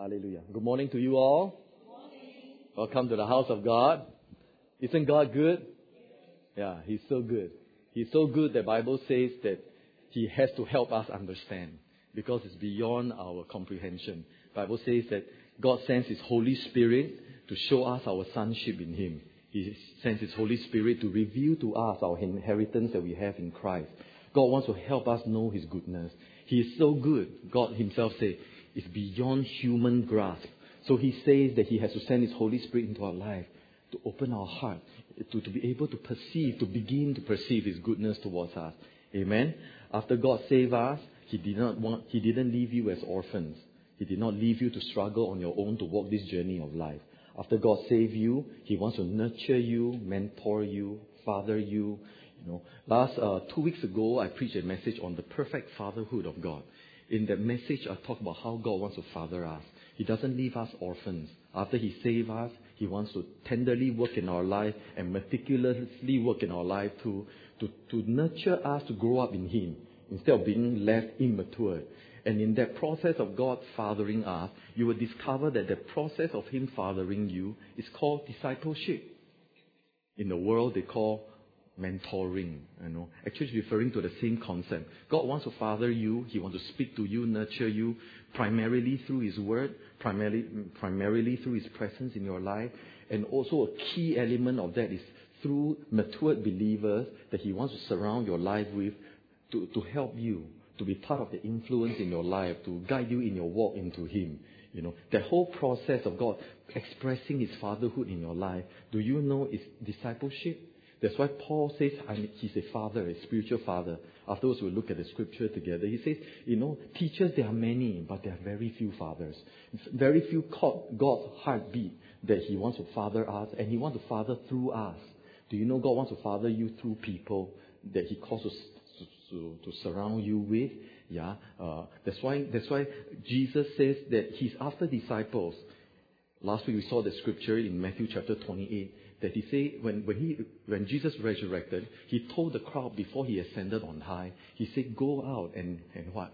Hallelujah. Good morning to you all. Welcome to the house of God. Isn't God good? Yeah, He's so good. He's so good that Bible says that He has to help us understand because it's beyond our comprehension. Bible says that God sends His Holy Spirit to show us our sonship in Him. He sends His Holy Spirit to reveal to us our inheritance that we have in Christ. God wants to help us know His goodness. He is so good. God Himself says, is beyond human grasp. So he says that he has to send his Holy Spirit into our life to open our heart, to, to be able to perceive, to begin to perceive his goodness towards us. Amen. After God saved us, he did not want, he didn't leave you as orphans. He did not leave you to struggle on your own to walk this journey of life. After God saved you, He wants to nurture you, mentor you, father you. You know, last uh, two weeks ago, I preached a message on the perfect fatherhood of God in that message, I talk about how God wants to father us. He doesn't leave us orphans. After He saves us, He wants to tenderly work in our life and meticulously work in our life to, to, to nurture us to grow up in Him instead of being left immature. And in that process of God fathering us, you will discover that the process of Him fathering you is called discipleship. In the world, they call mentoring, you know, actually referring to the same concept. God wants to father you, He wants to speak to you, nurture you, primarily through His Word, primarily, primarily through His presence in your life, and also a key element of that is through matured believers that He wants to surround your life with to, to help you, to be part of the influence in your life, to guide you in your walk into Him. You know, that whole process of God expressing His fatherhood in your life, do you know is discipleship? That's why Paul says he's a father, a spiritual father. Afterwards, we'll look at the scripture together. He says, you know, teachers, there are many, but there are very few fathers. Very few caught God's heartbeat that he wants to father us, and he wants to father through us. Do you know God wants to father you through people that he calls to, to, to surround you with? Yeah, uh, that's why that's why Jesus says that he's after disciples. Last week we saw the scripture in Matthew chapter 28 that he said when, when, he, when Jesus resurrected, he told the crowd before he ascended on high, he said, Go out and, and what?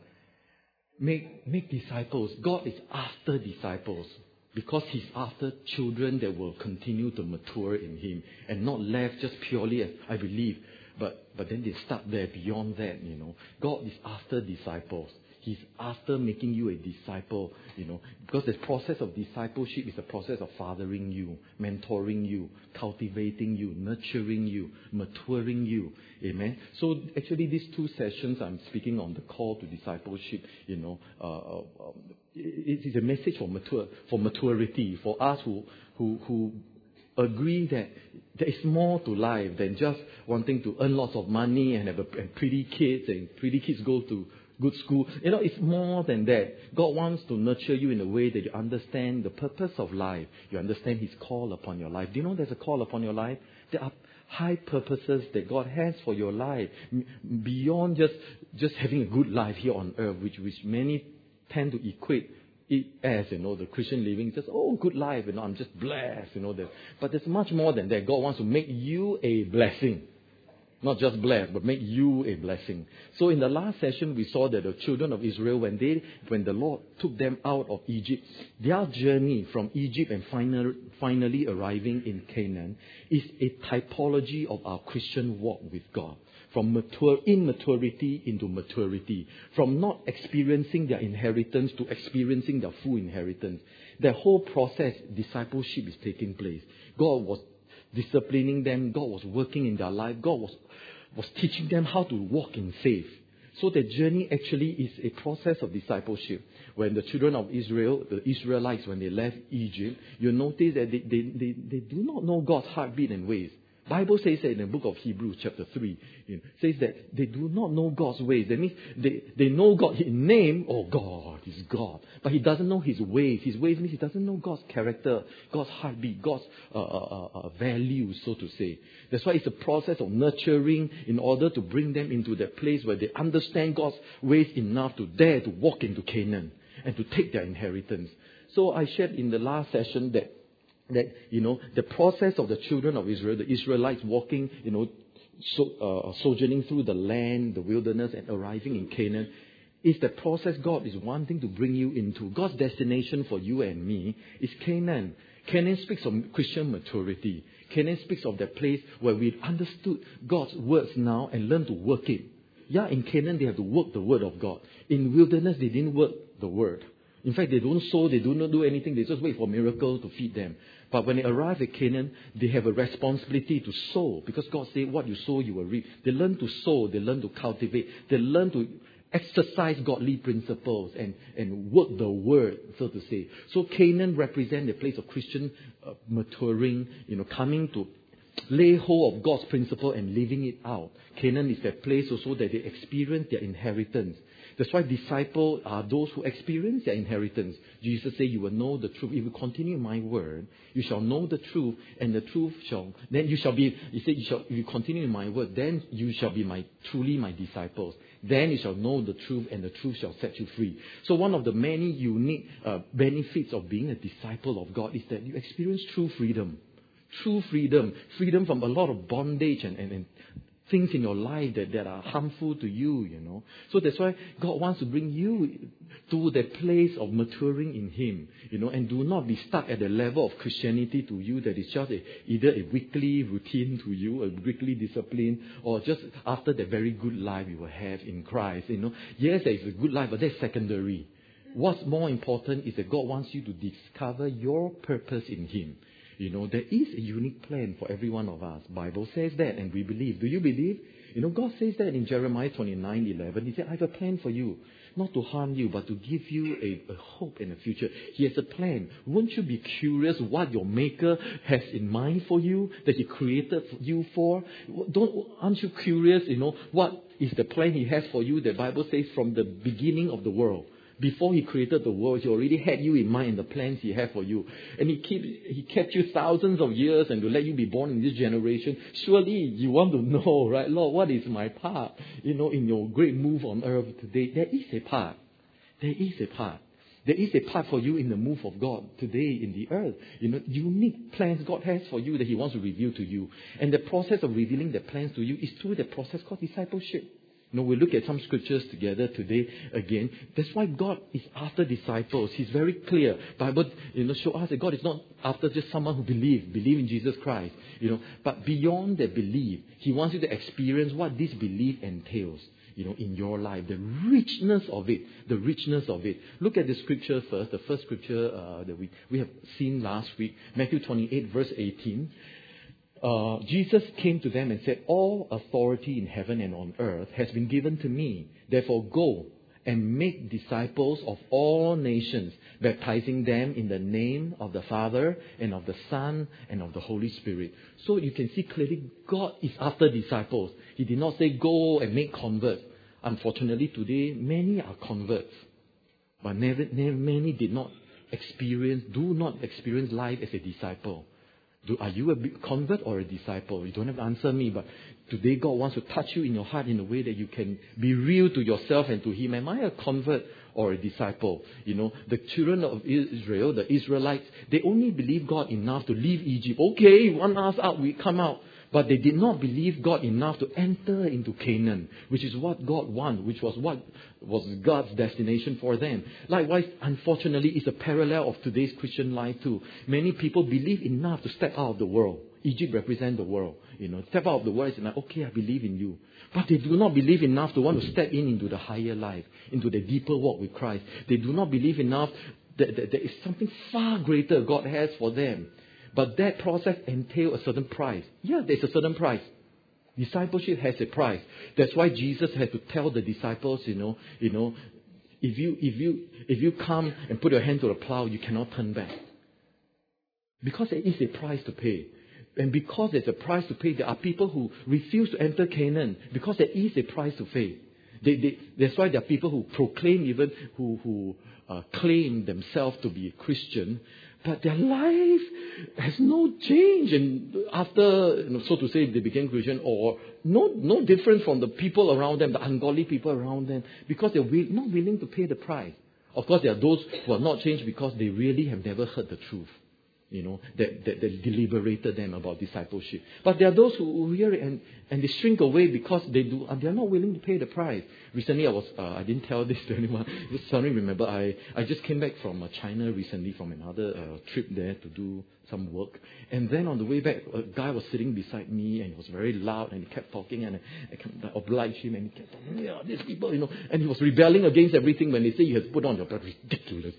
Make, make disciples. God is after disciples because he's after children that will continue to mature in him and not left just purely as I believe. But, but then they start there beyond that, you know. God is after disciples. He's after making you a disciple, you know, because the process of discipleship is a process of fathering you, mentoring you, cultivating you, nurturing you, maturing you. Amen. So actually, these two sessions, I'm speaking on the call to discipleship. You know, uh, uh um, it is a message for mature, for maturity, for us who who who agree that there is more to life than just wanting to earn lots of money and have a, and pretty kids and pretty kids go to good school. You know, it's more than that. God wants to nurture you in a way that you understand the purpose of life. You understand His call upon your life. Do you know there's a call upon your life? There are high purposes that God has for your life beyond just just having a good life here on earth, which which many tend to equate it as you know the Christian living just oh good life you know I'm just blessed you know that but there's much more than that God wants to make you a blessing not just bless, but make you a blessing. So in the last session, we saw that the children of Israel, when they, when the Lord took them out of Egypt, their journey from Egypt and final, finally arriving in Canaan is a typology of our Christian walk with God. From mature, immaturity into maturity. From not experiencing their inheritance to experiencing their full inheritance. The whole process, discipleship is taking place. God was disciplining them. God was working in their life. God was, was teaching them how to walk in faith. So the journey actually is a process of discipleship. When the children of Israel, the Israelites, when they left Egypt, you notice that they, they, they, they do not know God's heartbeat and ways. Bible says that in the book of Hebrews chapter 3, you know, says that they do not know God's ways. That means they, they know God in name, oh God is God. But he doesn't know his ways. His ways means he doesn't know God's character, God's heartbeat, God's uh, uh, uh, uh values, so to say. That's why it's a process of nurturing in order to bring them into that place where they understand God's ways enough to dare to walk into Canaan and to take their inheritance. So I shared in the last session that that, you know, the process of the children of Israel, the Israelites walking, you know, so, uh, sojourning through the land, the wilderness, and arriving in Canaan, is the process God is wanting to bring you into. God's destination for you and me is Canaan. Canaan speaks of Christian maturity. Canaan speaks of that place where we understood God's words now and learn to work it. Yeah, in Canaan they have to work the word of God. In wilderness they didn't work the word. In fact, they don't sow, they do not do anything, they just wait for a miracle to feed them. But when they arrive at Canaan, they have a responsibility to sow because God said, What you sow, you will reap. They learn to sow, they learn to cultivate, they learn to exercise godly principles and, and work the word, so to say. So Canaan represents the place of Christian uh, maturing, you know, coming to lay hold of God's principle and living it out. Canaan is that place also that they experience their inheritance. That's why disciples are those who experience their inheritance. Jesus said, You will know the truth. If you continue my word, you shall know the truth, and the truth shall then you shall be he said, you shall if you continue my word, then you shall be my truly my disciples. Then you shall know the truth, and the truth shall set you free. So one of the many unique uh, benefits of being a disciple of God is that you experience true freedom true freedom, freedom from a lot of bondage and, and, and, things in your life that, that are harmful to you, you know. So that's why God wants to bring you to the place of maturing in Him, you know, and do not be stuck at the level of Christianity to you that is just a, either a weekly routine to you, a weekly discipline, or just after the very good life you will have in Christ, you know. Yes, there is a good life, but that's secondary. What's more important is that God wants you to discover your purpose in Him. You know, there is a unique plan for every one of us. Bible says that and we believe. Do you believe? You know, God says that in Jeremiah 29, 11. He said, I have a plan for you. Not to harm you, but to give you a, a hope in the future. He has a plan. Won't you be curious what your Maker has in mind for you, that He created you for? Don't, aren't you curious, you know, what is the plan He has for you? The Bible says from the beginning of the world. Before he created the world, he already had you in mind, the plans he had for you. And he, keep, he kept you thousands of years and to let you be born in this generation. Surely you want to know, right? Lord, what is my part, you know, in your great move on earth today? There is a part. There is a part. There is a part for you in the move of God today in the earth. You know, unique plans God has for you that He wants to reveal to you. And the process of revealing the plans to you is through the process called discipleship. Know, we look at some scriptures together today again. That's why God is after disciples. He's very clear. Bible, you know, show us that God is not after just someone who believe, believe in Jesus Christ. You know, but beyond the belief, He wants you to experience what this belief entails. You know, in your life, the richness of it, the richness of it. Look at the scripture first. The first scripture uh, that we we have seen last week, Matthew 28, verse 18 uh, Jesus came to them and said, All authority in heaven and on earth has been given to me. Therefore, go and make disciples of all nations, baptizing them in the name of the Father and of the Son and of the Holy Spirit. So you can see clearly God is after disciples. He did not say go and make converts. Unfortunately, today many are converts, but never, never, many did not experience, do not experience life as a disciple. Do, are you a convert or a disciple? You don't have to answer me, but today God wants to touch you in your heart in a way that you can be real to yourself and to Him. Am I a convert or a disciple? You know, the children of Israel, the Israelites, they only believe God enough to leave Egypt. Okay, one us out, we come out. But they did not believe God enough to enter into Canaan, which is what God wanted, which was what was God's destination for them. Likewise, unfortunately, it's a parallel of today's Christian life too. Many people believe enough to step out of the world. Egypt represents the world. You know, step out of the world and like, okay, I believe in you. But they do not believe enough to want to step in into the higher life, into the deeper walk with Christ. They do not believe enough that, that there is something far greater God has for them. But that process entails a certain price. Yeah, there's a certain price. Discipleship has a price. That's why Jesus had to tell the disciples, you know, you know, if you if you if you come and put your hand to the plow, you cannot turn back. Because there is a price to pay. And because there's a price to pay, there are people who refuse to enter Canaan because there is a price to pay. They, they, that's why there are people who proclaim even, who, who uh, claim themselves to be a Christian, but their life has no change and after, you know, so to say, they became Christian or no, no different from the people around them, the ungodly people around them, because they're not willing to pay the price. Of course, there are those who are not changed because they really have never heard the truth. You know, that, that, that deliberated them about discipleship. But there are those who hear it and, and they shrink away because they do, they are not willing to pay the price. Recently, I was, uh, I didn't tell this to anyone. Just suddenly remember, I, I just came back from uh, China recently from another uh, trip there to do some work. And then on the way back, a guy was sitting beside me and he was very loud and he kept talking and I, I kind of obliged him and he kept talking, yeah, these people, you know, and he was rebelling against everything when they say you have to put on your belt. Ridiculous.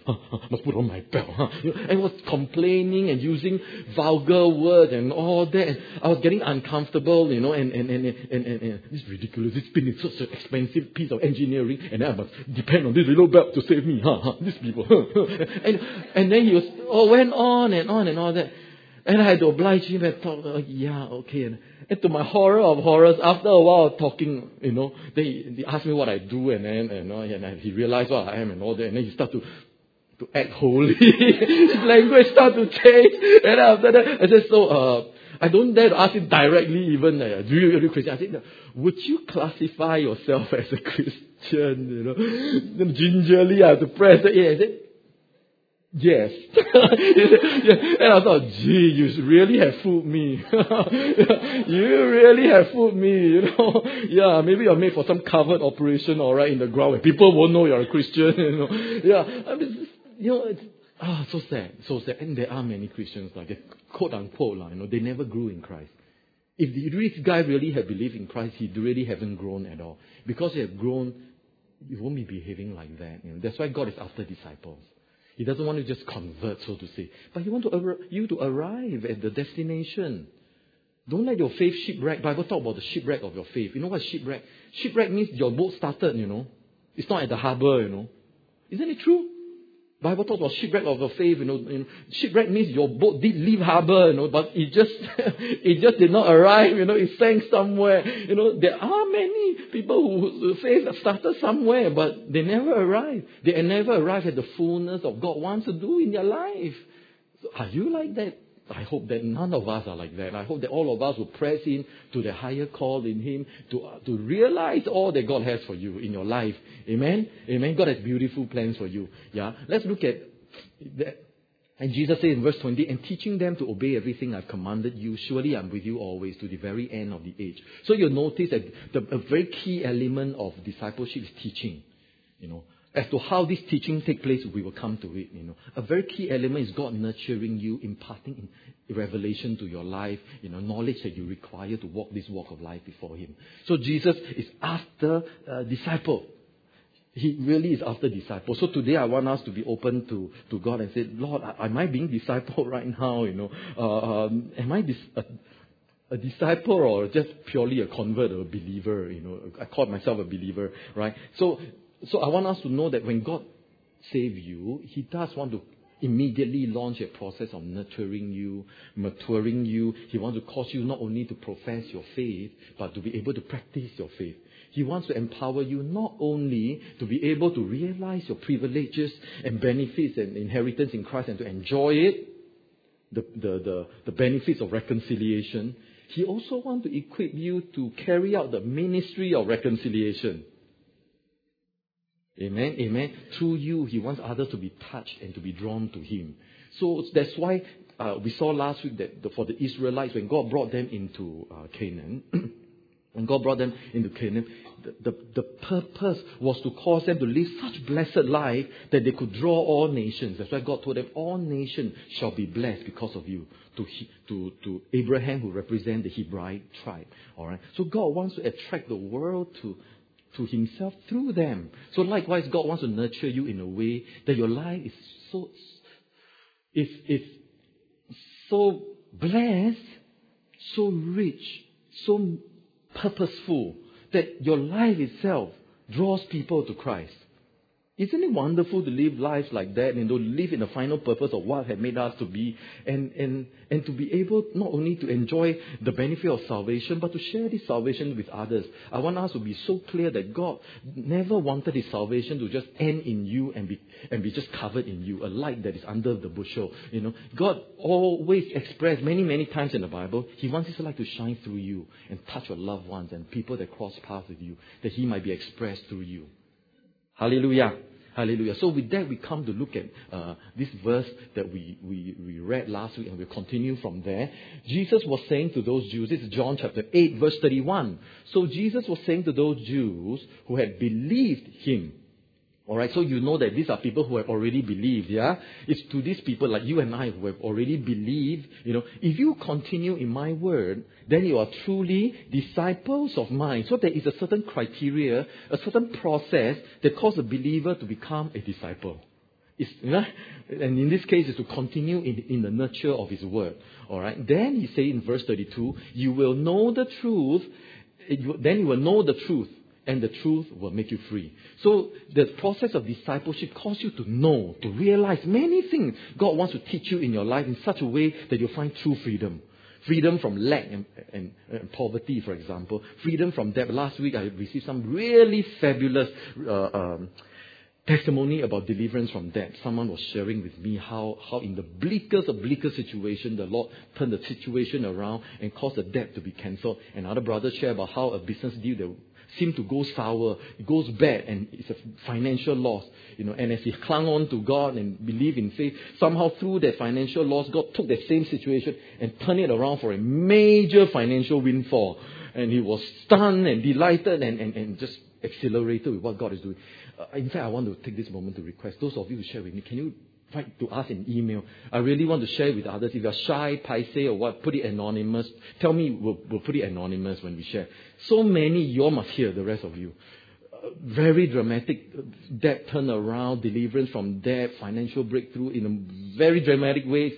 must put on my belt. Huh? You know, and he was complaining and using vulgar words and all that. And I was getting uncomfortable, you know, and, and, and, and, and, and, and this is ridiculous. This thing is such an expensive piece of engineering and I must depend on this little belt to save me. Huh? huh? These people. and, and then he was, oh, went on and on and on that. And I had to oblige him and talk, oh, yeah, okay. And, and to my horror of horrors, after a while of talking, you know, they, they asked me what I do and then, and, uh, and he realized what I am and all that. And then he started to, to act holy. His language started to change. And after that, I said, so, uh, I don't dare to ask him directly even, uh, do you, you Christian? I said, would you classify yourself as a Christian? You know, gingerly I have to press A. I said, Yes. and I thought, gee, you really have fooled me. you really have fooled me, you know. Yeah, maybe you're made for some covered operation, all right, in the ground where people won't know you're a Christian, you know. Yeah, I mean, you know, it's, ah, so sad, so sad. And there are many Christians like quote unquote, like, you know, they never grew in Christ. If this guy really had believed in Christ, he really haven't grown at all. Because he had grown, he won't be behaving like that. You know. That's why God is after disciples. He doesn't want to just convert, so to say. But he wants to you to arrive at the destination. Don't let your faith shipwreck. Bible talk about the shipwreck of your faith. You know what shipwreck? Shipwreck means your boat started, you know. It's not at the harbor, you know. Isn't it true? Bible talks about shipwreck of your faith, you know, you know. Shipwreck means your boat did leave harbor, you know, but it just it just did not arrive, you know, it sank somewhere. You know, there are many people who faith started somewhere, but they never arrive. They never arrive at the fullness of God wants to do in their life. So are you like that? I hope that none of us are like that. I hope that all of us will press in to the higher call in Him to, uh, to realize all that God has for you in your life. Amen? Amen. God has beautiful plans for you. Yeah? Let's look at that. And Jesus says in verse 20, and teaching them to obey everything I've commanded you, surely I'm with you always to the very end of the age. So you'll notice that the, a very key element of discipleship is teaching. You know, as to how this teaching take place, we will come to it. You know, a very key element is God nurturing you, imparting revelation to your life, you know, knowledge that you require to walk this walk of life before Him. So Jesus is after a disciple. He really is after disciple. So today I want us to be open to, to God and say, Lord, am I being disciple right now? You know, uh, um, am I dis- a, a disciple or just purely a convert or a believer? You know, I call myself a believer, right? So so I want us to know that when God saves you, He does want to immediately launch a process of nurturing you, maturing you. He wants to cause you not only to profess your faith, but to be able to practice your faith. He wants to empower you not only to be able to realize your privileges and benefits and inheritance in Christ and to enjoy it, the, the, the, the benefits of reconciliation. He also wants to equip you to carry out the ministry of reconciliation. Amen. Amen. Through you, He wants others to be touched and to be drawn to Him. So that's why uh, we saw last week that the, for the Israelites, when God brought them into uh, Canaan, when God brought them into Canaan, the, the, the, purpose was to cause them to live such blessed life that they could draw all nations. That's why God told them, all nations shall be blessed because of you. To, to, to Abraham, who represents the Hebraic tribe. All right. So God wants to attract the world to to Himself through them. So likewise, God wants to nurture you in a way that your life is so is is so blessed, so rich, so purposeful that your life itself draws people to Christ. Isn't it wonderful to live lives like that and to live in the final purpose of what had made us to be and, and, and to be able not only to enjoy the benefit of salvation but to share this salvation with others. I want us to be so clear that God never wanted his salvation to just end in you and be, and be just covered in you, a light that is under the bushel. You know, God always expressed many, many times in the Bible, he wants his light to shine through you and touch your loved ones and people that cross paths with you, that he might be expressed through you. Hallelujah. Hallelujah. So with that, we come to look at uh, this verse that we, we, we read last week and we'll continue from there. Jesus was saying to those Jews, this is John chapter 8 verse 31. So Jesus was saying to those Jews who had believed him, Alright, so you know that these are people who have already believed, yeah? It's to these people like you and I who have already believed, you know, if you continue in my word, then you are truly disciples of mine. So there is a certain criteria, a certain process that causes a believer to become a disciple. It's, you know, and in this case, is to continue in, in the nurture of his word. Alright, then he say in verse 32, you will know the truth, then you will know the truth and the truth will make you free. So the process of discipleship causes you to know, to realize many things God wants to teach you in your life in such a way that you find true freedom. Freedom from lack and, and, and poverty, for example. Freedom from debt. Last week I received some really fabulous uh, um, testimony about deliverance from debt. Someone was sharing with me how, how in the bleakest of bleakest situation, the Lord turned the situation around and caused the debt to be cancelled. Another brother shared about how a business deal that seem to go sour, it goes bad, and it's a financial loss. You know, and as he clung on to God and believed in faith, somehow through that financial loss, God took that same situation and turned it around for a major financial windfall. And he was stunned and delighted and, and, and just accelerated with what God is doing. Uh, in fact, I want to take this moment to request those of you who share with me, can you write to us an email. I really want to share with others. If you're shy, paise, or what, put it anonymous. Tell me, we'll, we'll put it anonymous when we share. So many, you must hear, the rest of you. Uh, very dramatic debt turnaround, deliverance from debt, financial breakthrough in a very dramatic ways.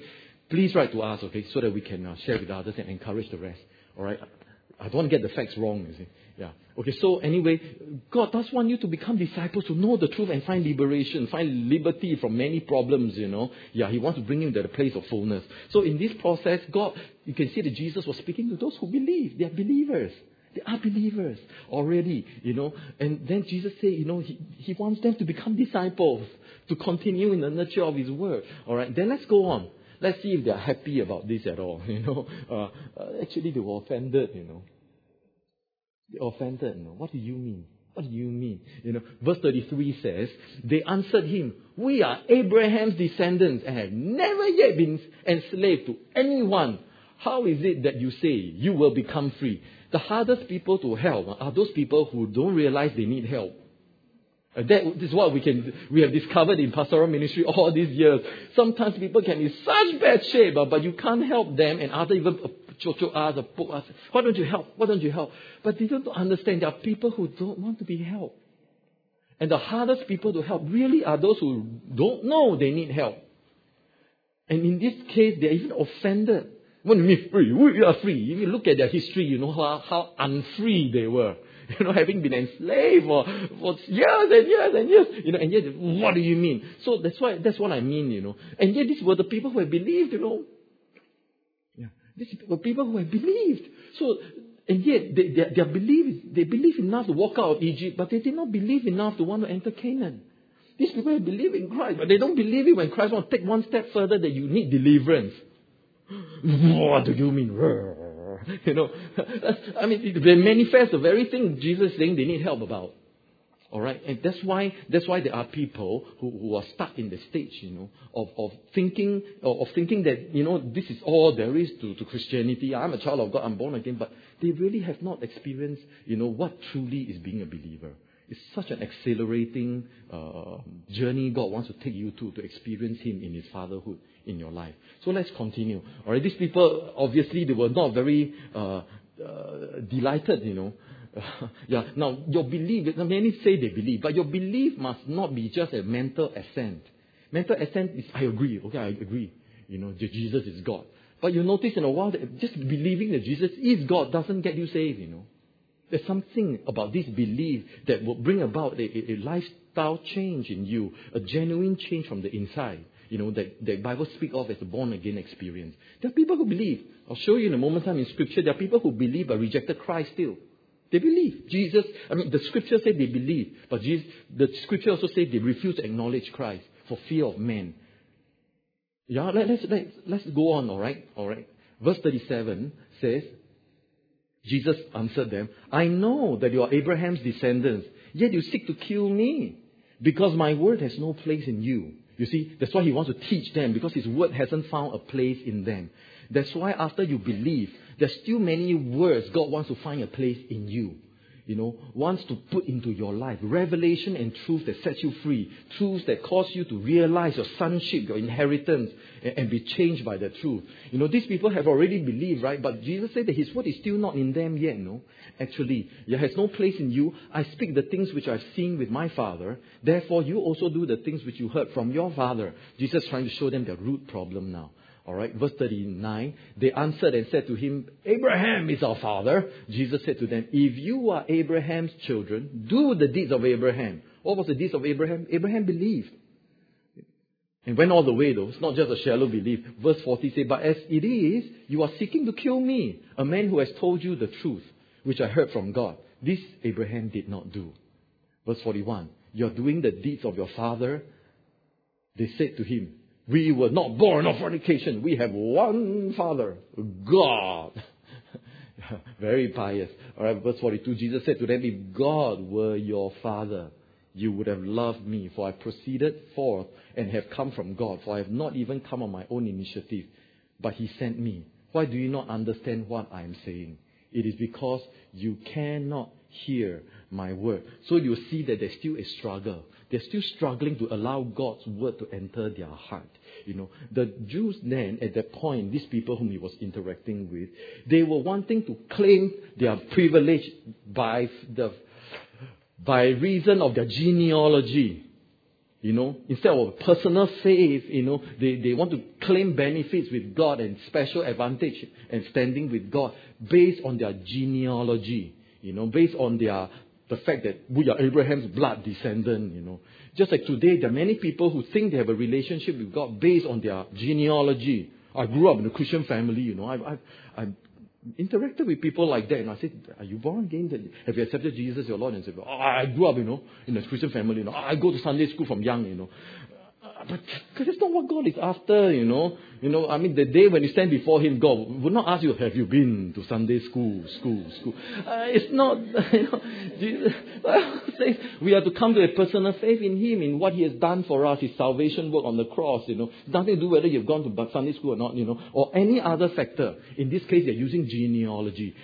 Please write to us, okay, so that we can uh, share with others and encourage the rest. All right? I don't want to get the facts wrong, you see. Yeah. Okay, so anyway, God does want you to become disciples, to know the truth and find liberation, find liberty from many problems, you know. Yeah, He wants to bring you to the place of fullness. So in this process, God, you can see that Jesus was speaking to those who believe. They are believers. They are believers already, you know. And then Jesus said, you know, he, he wants them to become disciples, to continue in the nurture of His word. All right, then let's go on. Let's see if they are happy about this at all, you know. Uh, uh, actually, they were offended, you know. They offended. You know. What do you mean? What do you mean? You know, verse 33 says, They answered him, We are Abraham's descendants and have never yet been enslaved to anyone. How is it that you say you will become free? The hardest people to help are those people who don't realize they need help. That is what we can we have discovered in pastoral ministry all these years. Sometimes people can be in such bad shape, uh, but you can't help them, and other even chocho us or poke us. Why don't you help? Why don't you help? But they don't understand there are people who don't want to be helped. And the hardest people to help really are those who don't know they need help. And in this case, they're even offended. What do you mean free? We are free. If you look at their history, you know how, how unfree they were. You know, having been enslaved for, for years and years and years. You know, and yet, what do you mean? So that's why, that's what I mean, you know. And yet, these were the people who believed, you know. These were people who had believed. So, and yet, they, their, their belief, they believe enough to walk out of Egypt, but they did not believe enough to want to enter Canaan. These people believe in Christ, but they don't believe it when Christ wants to take one step further that you need deliverance. What do you mean? You know, I mean, they manifest the very thing Jesus is saying they need help about. All right, and that's why that's why there are people who, who are stuck in the stage, you know, of, of thinking of thinking that you know this is all there is to, to Christianity. I'm a child of God. I'm born again, but they really have not experienced, you know, what truly is being a believer. It's such an accelerating uh, journey God wants to take you to to experience Him in His fatherhood in your life. So let's continue. All right, these people obviously they were not very uh, uh, delighted, you know. yeah. Now, your belief, many say they believe, but your belief must not be just a mental assent. Mental assent is, I agree, okay, I agree. You know, Jesus is God. But you notice in a while that just believing that Jesus is God doesn't get you saved, you know. There's something about this belief that will bring about a, a, lifestyle change in you, a genuine change from the inside you know, that the Bible speak of as a born again experience. There are people who believe. I'll show you in a moment time in scripture. There are people who believe but rejected Christ still. They believe. Jesus, I mean, the scripture said they believe, but Jesus, the scripture also said they refuse to acknowledge Christ for fear of men. Yeah, let, us let's, let's go on, alright? Alright. Verse 37 says, Jesus answered them, I know that you are Abraham's descendants, yet you seek to kill me Because my word has no place in you. You see, that's why he wants to teach them because his word hasn't found a place in them. That's why after you believe, there's still many words God wants to find a place in you you know, wants to put into your life. Revelation and truth that sets you free. Truths that cause you to realize your sonship, your inheritance, and, and, be changed by the truth. You know, these people have already believed, right? But Jesus said that His word is still not in them yet, no? Actually, it has no place in you. I speak the things which I've seen with my Father. Therefore, you also do the things which you heard from your Father. Jesus trying to show them the root problem now. All right, verse 39. They answered and said to him, Abraham is our father. Jesus said to them, If you are Abraham's children, do the deeds of Abraham. What was the deeds of Abraham? Abraham believed. And went all the way though. It's not just a shallow belief. Verse 40 says, But as it is, you are seeking to kill me, a man who has told you the truth, which I heard from God. This Abraham did not do. Verse 41. You are doing the deeds of your father. They said to him, we were not born of fornication. We have one Father, God. Very pious. All right, verse 42. Jesus said to them, If God were your Father, you would have loved me, for I proceeded forth and have come from God, for I have not even come on my own initiative, but He sent me. Why do you not understand what I am saying? It is because you cannot hear my word. So you see that there's still a struggle. They're still struggling to allow God's word to enter their heart. You know, the Jews then, at that point, these people whom he was interacting with, they were wanting to claim their privilege by the, by reason of their genealogy. You know, instead of personal faith, you know, they, they want to claim benefits with God and special advantage and standing with God based on their genealogy. You know, based on their the fact that we are Abraham's blood descendant, you know. Just like today, there are many people who think they have a relationship with God based on their genealogy. I grew up in a Christian family, you know. I, I, I've interacted with people like that, and I said, "Are you born again? Have you accepted Jesus as your Lord?" And said, oh, "I grew up, you know, in a Christian family. You know, I go to Sunday school from young, you know." But that's not what God is after, you know. You know, I mean, the day when you stand before Him, God would not ask you, "Have you been to Sunday school, school, school?" Uh, it's not. You know, Jesus says we have to come to a personal faith in Him, in what He has done for us, His salvation work on the cross. You know, nothing to do whether you've gone to Sunday school or not. You know, or any other factor. In this case, they're using genealogy.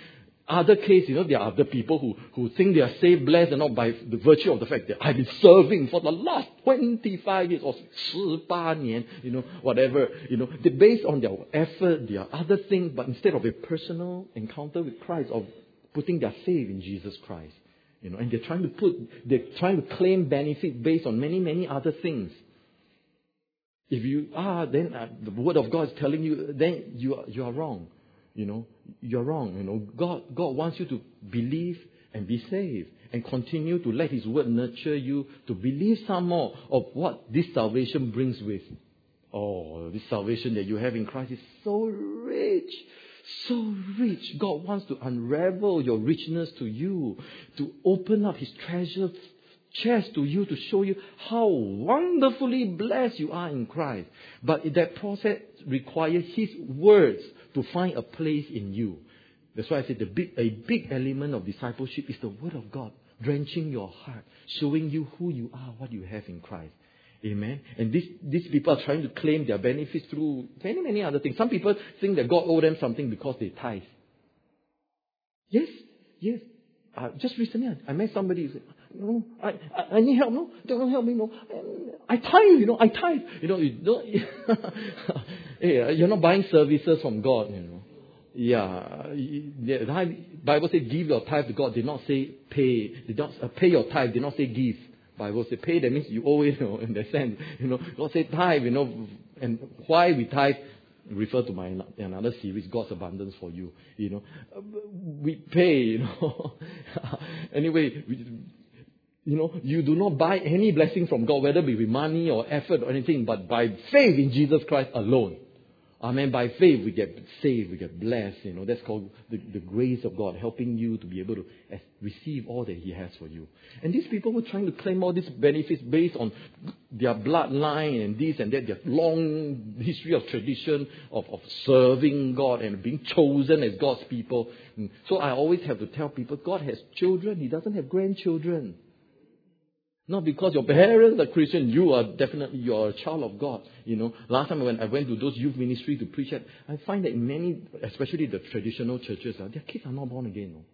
Other case, you know, there are other people who, who think they are saved, blessed, and not by the virtue of the fact that I've been serving for the last 25 years or 18年, you know, whatever, you know, they based on their effort, their other things, but instead of a personal encounter with Christ, of putting their faith in Jesus Christ, you know, and they're trying to put, they're trying to claim benefit based on many, many other things. If you are, then uh, the word of God is telling you, then you are, you are wrong. You know, you're wrong. You know, God, God wants you to believe and be saved and continue to let His word nurture you to believe some more of what this salvation brings with. Oh, this salvation that you have in Christ is so rich. So rich. God wants to unravel your richness to you, to open up His treasure chest to you to show you how wonderfully blessed you are in Christ. But that process requires His words to find a place in you. That's why I said the big, a big element of discipleship is the Word of God, drenching your heart, showing you who you are, what you have in Christ. Amen. And these, these people are trying to claim their benefits through many, many other things. Some people think that God owes them something because they tithe. Yes, yes. Uh, just recently, I, I met somebody who said, no, I, I, I need help, no, don't help me, no. Um, I tithe, you know, I tithe. You know, you don't, yeah, uh, you're not buying services from God, you know. Yeah, the Bible says give your tithe to God. Did not say pay. Did not uh, pay your tithe. Did not say give. Bible say pay. That means you owe it. You know, in that sense, you know. God say tithe. You know, and why we tithe refer to my another series, God's abundance for you. You know, uh, we pay. You know. anyway, we, you know, you do not buy any blessing from God, whether it be with money or effort or anything, but by faith in Jesus Christ alone. Amen. By faith, we get saved, we get blessed. You know, that's called the, the grace of God, helping you to be able to receive all that He has for you. And these people were trying to claim all these benefits based on their bloodline and this and that, their long history of tradition of, of serving God and being chosen as God's people. Mm. So I always have to tell people God has children, He doesn't have grandchildren. Not because your parents are Christian, you are definitely you are a child of God. You know, last time when I went to those youth ministry to preach at, I find that in many, especially the traditional churches, uh, their kids are not born again. No?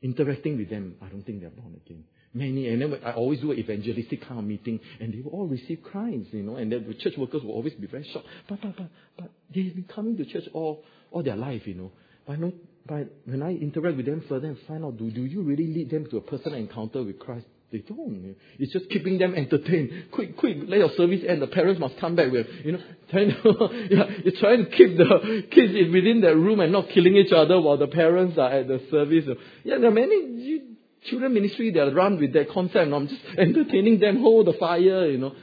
Interacting with them, I don't think they're born again. Many, and then I always do an evangelistic kind of meeting, and they will all receive Christ, you know, and the church workers will always be very shocked. But, but, but, but they've been coming to church all, all their life, you know. But, no, but when I interact with them further and find out, do, do you really lead them to a personal encounter with Christ? They don't. It's just keeping them entertained. Quick, quick, let your service end. The parents must come back with, you know, trying to, yeah, you're trying to keep the kids within that room and not killing each other while the parents are at the service. Yeah, there are many children ministry that run with that concept. I'm just entertaining them, hold the fire, you know.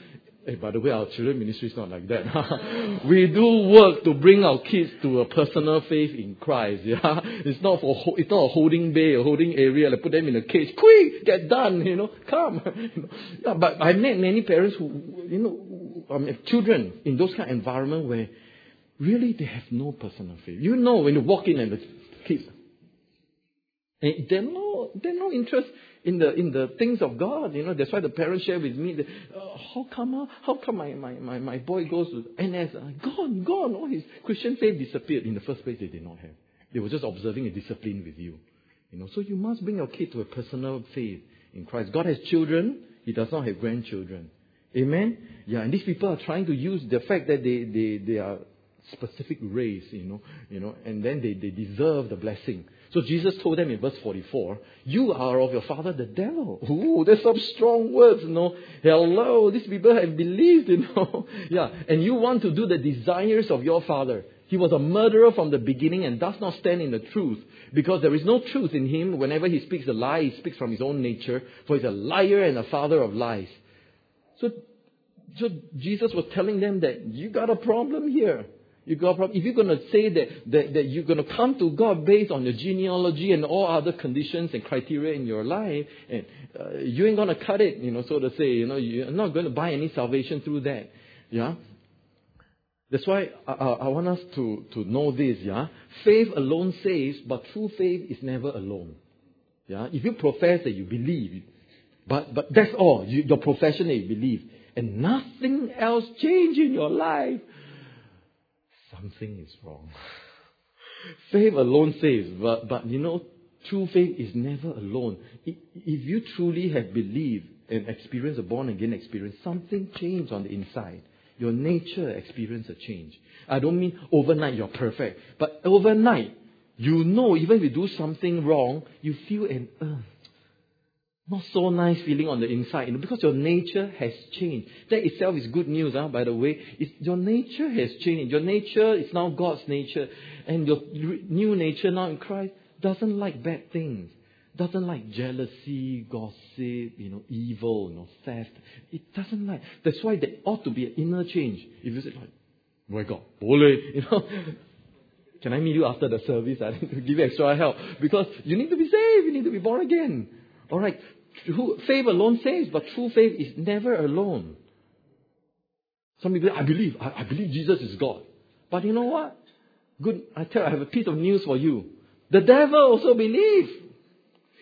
Hey, by the way, our children ministry is not like that. we do work to bring our kids to a personal faith in Christ. Yeah, it's not for it's not a holding bay, a holding area. Like put them in a cage. Quick, get done. You know, come. yeah, but I met many parents who, you know, children in those kind of environment where really they have no personal faith. You know, when you walk in and the kids, eh, and they're no, they're no interest in the in the things of God. You know, that's why the parents share with me that uh, how come uh, how come my, my, my, my boy goes to NS? Uh, gone, gone. All his Christian faith disappeared. In the first place, they did not have. They were just observing a discipline with you. You know, so you must bring your kid to a personal faith in Christ. God has children. He does not have grandchildren. Amen. Yeah, and these people are trying to use the fact that they, they, they are specific race, you know, you know, and then they, they deserve the blessing. So Jesus told them in verse 44, You are of your father the devil. Ooh, there's some strong words, you know. Hello, these people have believed, you know. yeah, and you want to do the desires of your father. He was a murderer from the beginning and does not stand in the truth because there is no truth in him. Whenever he speaks a lie, he speaks from his own nature, for he's a liar and a father of lies. So, so Jesus was telling them that you got a problem here. You got problem. If you're going to say that, that, that you're going to come to God based on your genealogy and all other conditions and criteria in your life, and uh, you ain't going to cut it, you know, so to say. You know, you're not going to buy any salvation through that. Yeah. That's why I, I, I want us to, to know this. Yeah. Faith alone saves, but true faith is never alone. Yeah. If you profess that you believe, but but that's all. You, your profession that you believe, and nothing else change in your life something is wrong. faith alone saves, but, but you know, true faith is never alone. If you truly have believed and experienced a born again experience, something changed on the inside. Your nature experienced a change. I don't mean overnight you're perfect, but overnight, you know, even if you do something wrong, you feel an, uh, not so nice feeling on the inside, you know, because your nature has changed. That itself is good news, huh, by the way. It's, your nature has changed. Your nature is now God's nature. And your new nature now in Christ doesn't like bad things. Doesn't like jealousy, gossip, you know, evil, you know, theft. It doesn't like. That's why there ought to be an inner change. If you say like, my God, boleh, you know, can I meet you after the service? I need to give you extra help because you need to be saved. You need to be born again. All right. Who faith alone saves, but true faith is never alone. Some people, I believe, I, I believe Jesus is God. But you know what? Good, I tell you, I have a piece of news for you. The devil also believes.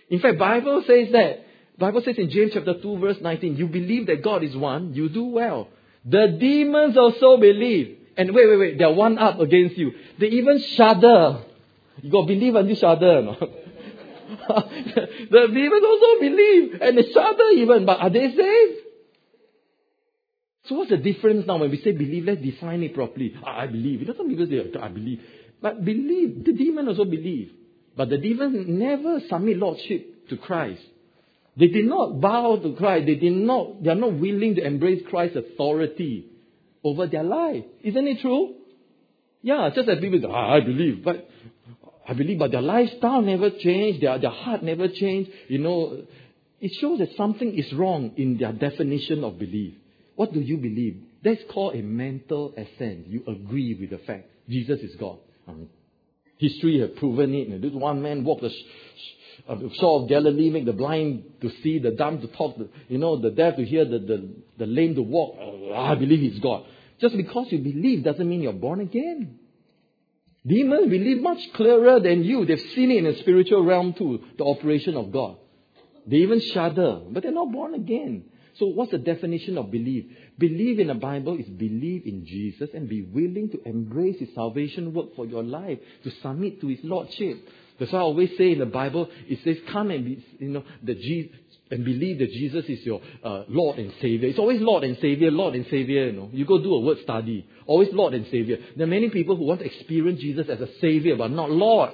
In fact, Bible says that. Bible says in James chapter 2 verse 19, you believe that God is one, you do well. The demons also believe. And wait, wait, wait, they're one up against you. They even shudder. You got to believe until shudder. No? the demons also believe and they shudder even, but are they saved? So what's the difference now when we say believe? Let's define it properly. I believe. It doesn't mean say I believe. But believe. The demon also believe. But the demon never submit lordship to Christ. They did not bow to Christ. They did not, they are not willing to embrace Christ's authority over their life. Isn't it true? Yeah, just as people say, ah, I believe. But I believe, but their lifestyle never changed, their, their heart never changed. You know, it shows that something is wrong in their definition of belief. What do you believe? That's called a mental assent. You agree with the fact Jesus is God. Um, history has proven it. This one man walked the uh, shore of Galilee, make the blind to see, the dumb to talk, the, you know, the deaf to hear, the, the, the lame to walk. Uh, I believe he's God. Just because you believe doesn't mean you're born again. Demons believe much clearer than you. They've seen it in the spiritual realm too, the operation of God. They even shudder, but they're not born again. So what's the definition of belief? Believe in the Bible is believe in Jesus and be willing to embrace His salvation work for your life, to submit to His Lordship. That's why I always say in the Bible, it says, come and be, you know, the Jesus, and believe that Jesus is your uh, Lord and Savior. It's always Lord and Savior, Lord and Savior, you know. You go do a word study. Always Lord and Savior. There are many people who want to experience Jesus as a Savior, but not Lord.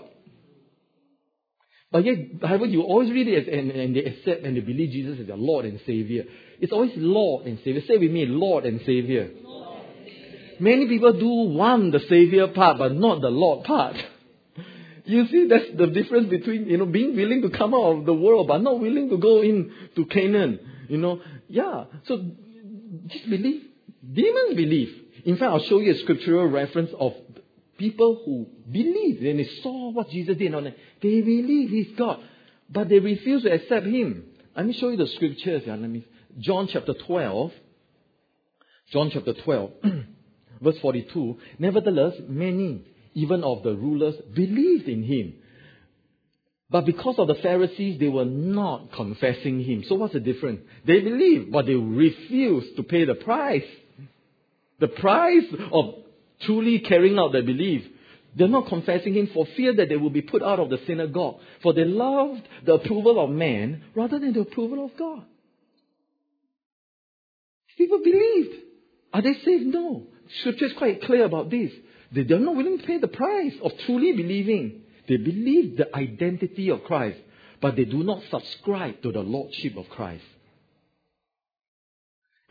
But yet, Bible, you always read it and, and they accept and they believe Jesus as their Lord and Savior. It's always Lord and Savior. Say with me, Lord and Savior. Lord. Many people do want the Savior part, but not the Lord part. You see, that's the difference between, you know, being willing to come out of the world, but not willing to go in to Canaan. You know, yeah. So, just believe. Demons believe. In fact, I'll show you a scriptural reference of people who believe and they saw what Jesus did it. They believe He's God, but they refuse to accept Him. Let me show you the scriptures. Yeah, let me. John chapter 12. John chapter 12, verse 42. Nevertheless, many even of the rulers, believed in him. But because of the Pharisees, they were not confessing him. So what's the difference? They believe, but they refuse to pay the price. The price of truly carrying out their belief. They're not confessing him for fear that they will be put out of the synagogue. For they loved the approval of man rather than the approval of God. People believed. Are they saved? No. Scripture is quite clear about this. They, they're not willing to pay the price of truly believing. They believe the identity of Christ, but they do not subscribe to the Lordship of Christ.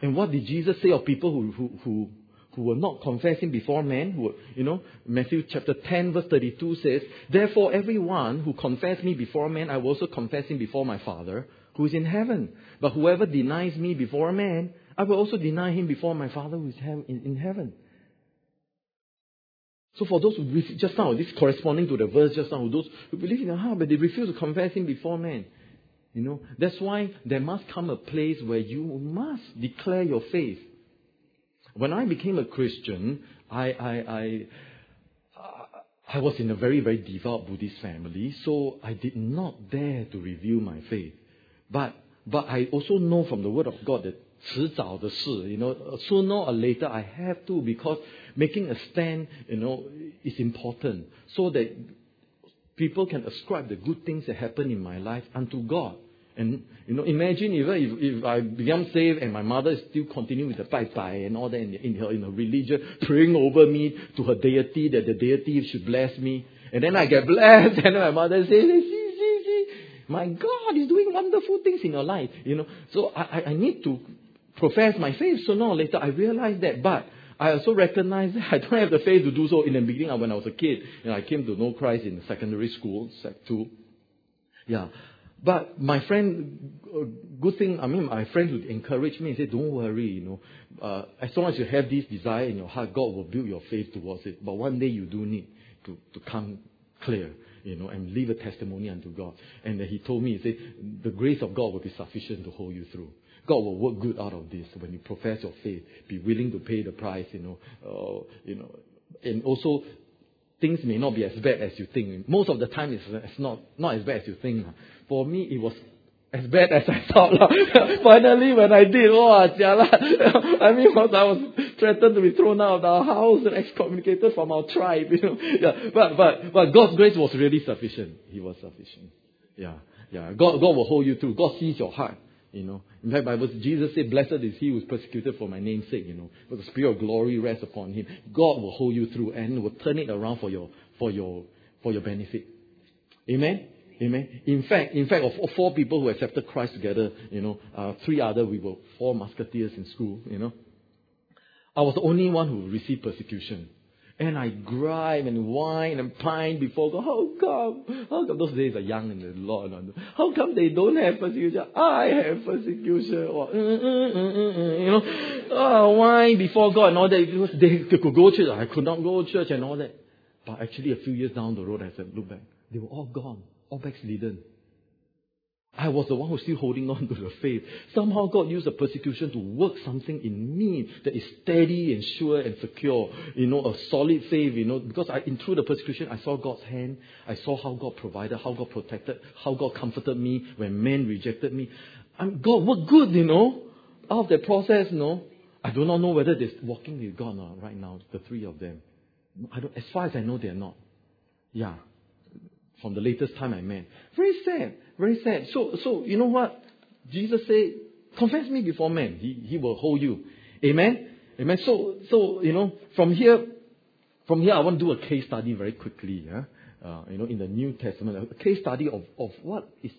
And what did Jesus say of people who, who, who, who were not confessing before men? Who, you know, Matthew chapter 10 verse 32 says, Therefore everyone who confess me before men, I will also confess him before my Father who is in heaven. But whoever denies me before men, I will also deny him before my Father who is in heaven. So for those who just now, this corresponding to the verse just now, those who believe in their heart, but they refuse to confess Him before men. You know, that's why there must come a place where you must declare your faith. When I became a Christian, I, I, I, uh, I was in a very, very devout Buddhist family, so I did not dare to reveal my faith. But, but I also know from the Word of God that 迟早的事, you know, sooner or later I have to because making a stand, you know, is important so that people can ascribe the good things that happen in my life unto God. And you know, imagine if, if, if I become saved and my mother is still continuing with the bai bai and all that in, in her in her religion, praying over me to her deity that the deity should bless me, and then I get blessed, and then my mother says, see, see, see, my God is doing wonderful things in your life, you know. So I, I need to profess my faith. So now later I realize that, but I also recognize that I don't have the faith to do so in the beginning when I was a kid. Know, I came to know Christ in secondary school, sec two. Yeah. But my friend, uh, good thing, I mean, my friends would encourage me and say, don't worry, you know, uh, as long as you have this desire in your heart, God will build your faith towards it. But one day you do need to, to come clear, you know, and leave a testimony unto God. And he told me, he said, the grace of God will be sufficient to hold you through. God will work good out of this when you profess your faith. Be willing to pay the price, you know. Uh, you know, and also things may not be as bad as you think. Most of the time, it's, it's not not as bad as you think. For me, it was as bad as I thought. Finally, when I did, oh, jialat. I mean, I was threatened to be thrown out of our house and excommunicated from our tribe. You know, yeah. But but but God's grace was really sufficient. He was sufficient. Yeah, yeah. God God will hold you through. God sees your heart. You know, in fact, Bible Jesus said, "Blessed is he who is persecuted for my name's sake." You know, but the spirit of glory rests upon him. God will hold you through and will turn it around for your for your for your benefit. Amen. Amen. In fact, in fact, of four people who accepted Christ together, you know, uh, three other we were four musketeers in school. You know, I was the only one who received persecution. And I gripe and whine and pine before God. How come? How come those days are young in the Lord? How come they don't have persecution? I have persecution. Or, mm, mm, mm, you know, oh, whine before God and all that. Because they could go to church. I could not go to church and all that. But actually, a few years down the road, I said, look back. They were all gone. All backslidden. I was the one who's still holding on to the faith. Somehow God used the persecution to work something in me that is steady and sure and secure. You know, a solid faith, you know, because I, in through the persecution, I saw God's hand. I saw how God provided, how God protected, how God comforted me when men rejected me. I'm, God worked good, you know, out of that process, you know. I do not know whether they're walking with God now, right now, the three of them. I don't, as far as I know, they're not. Yeah. From the latest time I met. Very sad. Very sad. So, so you know what? Jesus said, confess me before men. He, he will hold you. Amen? Amen. So, so, you know, from here, from here, I want to do a case study very quickly. Yeah? Uh, you know, in the New Testament, a case study of, of what is,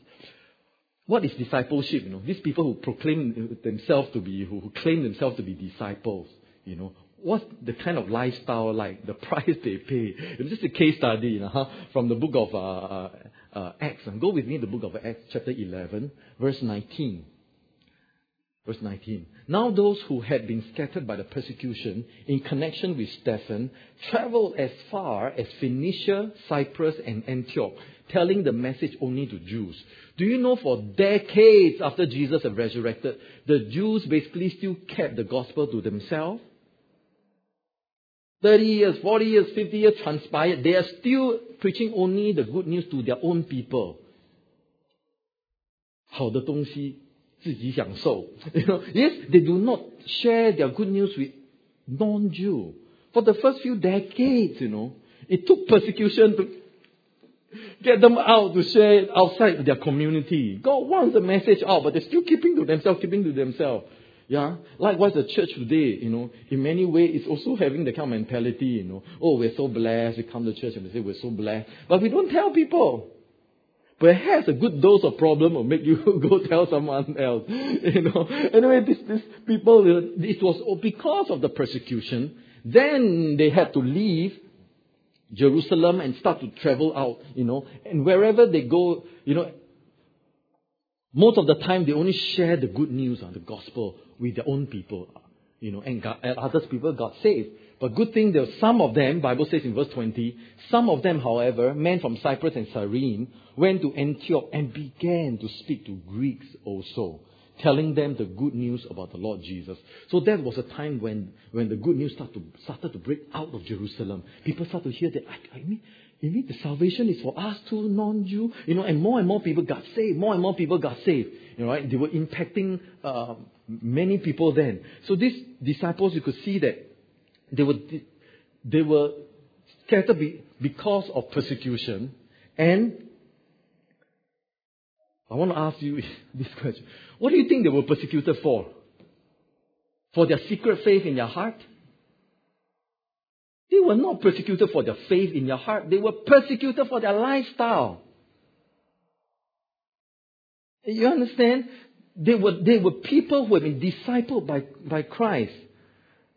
what is discipleship? You know, these people who proclaim themselves to be, who, who claim themselves to be disciples. You know, what's the kind of lifestyle like, the price they pay. It's just a case study you know, huh? from the book of uh, uh, Acts. And go with me the book of Acts, chapter 11, verse 19. Verse 19. Now those who had been scattered by the persecution in connection with Stephen traveled as far as Phoenicia, Cyprus, and Antioch, telling the message only to Jews. Do you know for decades after Jesus had resurrected, the Jews basically still kept the gospel to themselves? 30 years, 40 years, 50 years transpired, they are still preaching only the good news to their own people. 好的东西自己享受. You know, yes, they do not share their good news with non-Jew. For the first few decades, you know, it took persecution to get them out to share it outside their community. God wants the message out, but they're still keeping to themselves, keeping to themselves. Yeah. Likewise, the church today, you know, in many ways, is also having the kind of mentality, you know, oh, we're so blessed. We come to church and we say we're so blessed. But we don't tell people. Perhaps a good dose of problem will make you go tell someone else. You know. Anyway, this, this people, it was because of the persecution. Then they had to leave Jerusalem and start to travel out, you know. And wherever they go, you know, most of the time they only share the good news, uh, the gospel with their own people, you know, and, and others people got saved. But good thing there were some of them, Bible says in verse 20, some of them, however, men from Cyprus and Cyrene, went to Antioch and began to speak to Greeks also, telling them the good news about the Lord Jesus. So that was a time when, when the good news started to, started to break out of Jerusalem. People started to hear that, I, I mean, you mean the salvation is for us too, non-Jew? You know, and more and more people got saved. More and more people got saved. You know, right? They were impacting uh, many people then. So these disciples, you could see that they were they were scattered because of persecution. And I want to ask you this question: What do you think they were persecuted for? For their secret faith in their heart? They were not persecuted for their faith in their heart. They were persecuted for their lifestyle. You understand? They were, they were people who had been discipled by, by Christ.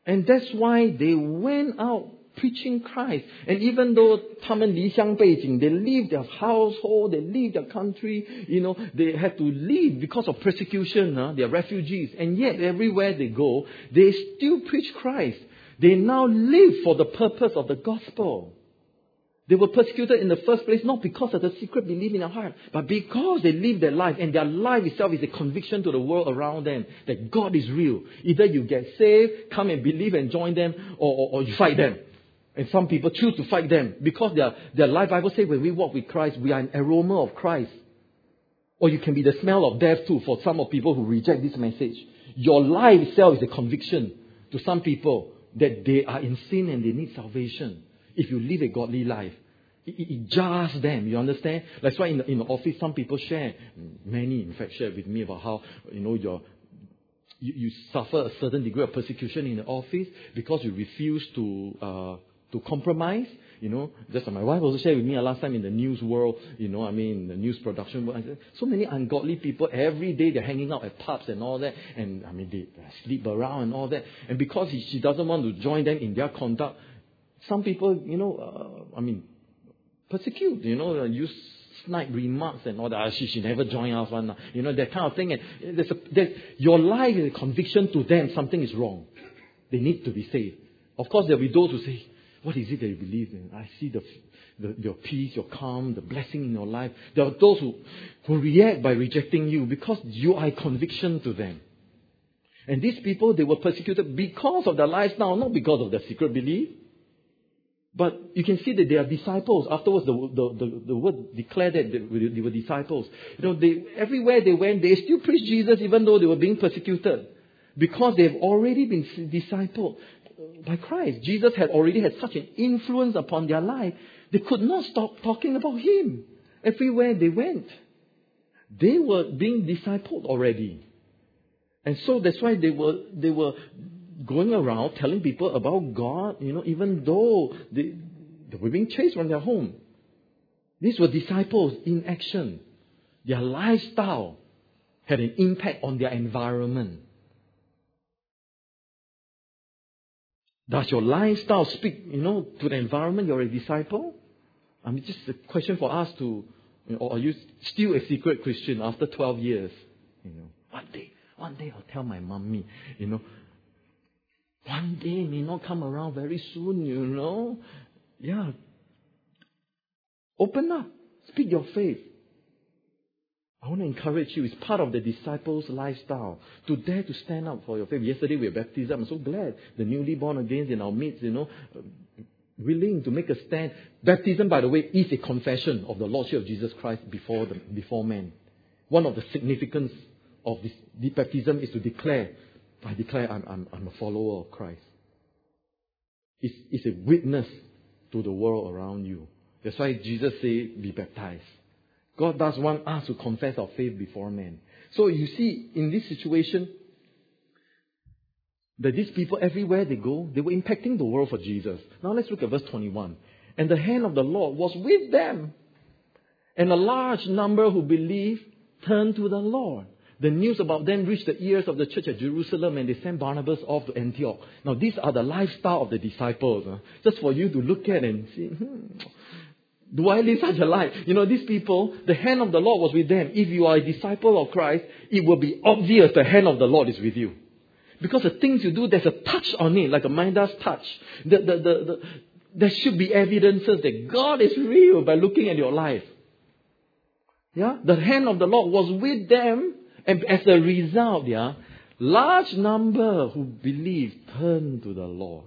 And that's why they went out preaching Christ. And even though 他们离乡背景, they leave their household, they leave their country, you know, they had to leave because of persecution, huh? they're refugees. And yet everywhere they go, they still preach Christ. They now live for the purpose of the gospel. They were persecuted in the first place not because of the secret belief in their heart, but because they live their life and their life itself is a conviction to the world around them that God is real. Either you get saved, come and believe and join them, or, or, or you fight them. And some people choose to fight them because their, their life, Bible says when we walk with Christ, we are an aroma of Christ. Or you can be the smell of death too for some of people who reject this message. Your life itself is a conviction to some people that they are in sin and they need salvation if you live a godly life. It, it, it jars them, you understand? That's why in the, in the office, some people share, many in fact share with me about how, you know, your, you, you suffer a certain degree of persecution in the office because you refuse to, uh, to compromise. You know, just like my wife also shared with me last time in the news world, you know, I mean, the news production world. So many ungodly people, every day they're hanging out at pubs and all that. And I mean, they sleep around and all that. And because he, she doesn't want to join them in their conduct, some people, you know, uh, I mean, persecute, you know, use snide remarks and all that. Ah, she, she never join us one, you know, that kind of thing. And there's a, there's, your life is a conviction to them something is wrong. They need to be saved. Of course, there'll be those who say, What is it that you believe in? I see the, the, your peace, your calm, the blessing in your life. There are those who, who react by rejecting you because you are a conviction to them. And these people, they were persecuted because of their lifestyle, not because of their secret belief. But you can see that they are disciples. Afterwards, the, the, the, the word declared that they were, they were disciples. You know, they, everywhere they went, they still preached Jesus even though they were being persecuted. Because they've already been discipled by Christ. Jesus had already had such an influence upon their life, they could not stop talking about Him everywhere they went. They were being discipled already. And so that's why they were, they were going around telling people about God, you know, even though they, they were being chased from their home. These were disciples in action. Their lifestyle had an impact on their environment. Does your lifestyle speak, you know, to the environment you're a disciple? I mean, just a question for us to, you know, or are you still a secret Christian after 12 years? You know, one day, one day I'll tell my mommy, you know, one day may not come around very soon, you know. Yeah. Open up. Speak your faith. I want to encourage you. It's part of the disciples' lifestyle to dare to stand up for your faith. Yesterday we were baptized. I'm so glad the newly born again in our midst, you know, uh, willing to make a stand. Baptism, by the way, is a confession of the Lordship of Jesus Christ before, the, before men. One of the significance of this, the baptism is to declare, I declare I'm, I'm, I'm a follower of Christ. It's, it's a witness to the world around you. That's why Jesus said, be baptized. God does want us to confess our faith before men. So you see, in this situation, that these people, everywhere they go, they were impacting the world for Jesus. Now let's look at verse 21. And the hand of the Lord was with them. And a large number who believed turned to the Lord. The news about them reached the ears of the church at Jerusalem and they sent Barnabas off to Antioch. Now these are the lifestyle of the disciples. Huh? Just for you to look at and see, hmm, do I live such a life? You know, these people, the hand of the Lord was with them. If you are a disciple of Christ, it will be obvious the hand of the Lord is with you. Because the things you do, there's a touch on it, like a Midas touch. The, the, the, the, there should be evidences that God is real by looking at your life. Yeah? The hand of the Lord was with them, and as a result, yeah, large number who believe turn to the Lord.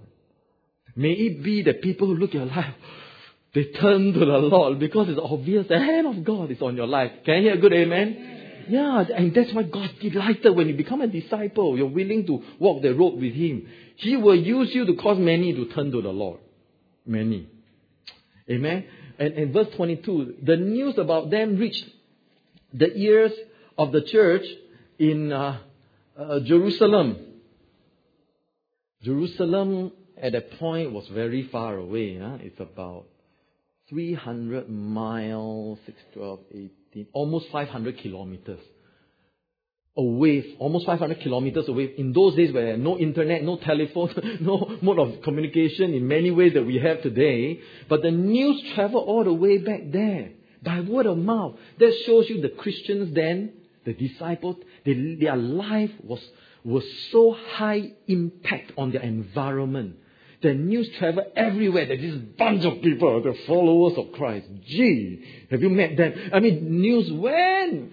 May it be that people who look at your life, they turn to the Lord because it's obvious the hand of God is on your life. Can you hear a good amen? Yeah, and that's why God's delighted when you become a disciple. You're willing to walk the road with Him. He will use you to cause many to turn to the Lord. Many. Amen. And in verse 22, the news about them reached the ears of the church in uh, uh, Jerusalem. Jerusalem at that point was very far away. Huh? It's about 300 miles, 6, 12, 18, almost 500 kilometers away, almost 500 kilometers away. In those days where no internet, no telephone, no mode of communication in many ways that we have today, but the news traveled all the way back there by word of mouth. That shows you the Christians then, the disciples, they, their life was, was so high impact on their environment the news travel everywhere that this bunch of people, the followers of Christ. Gee, have you met them? I mean, news went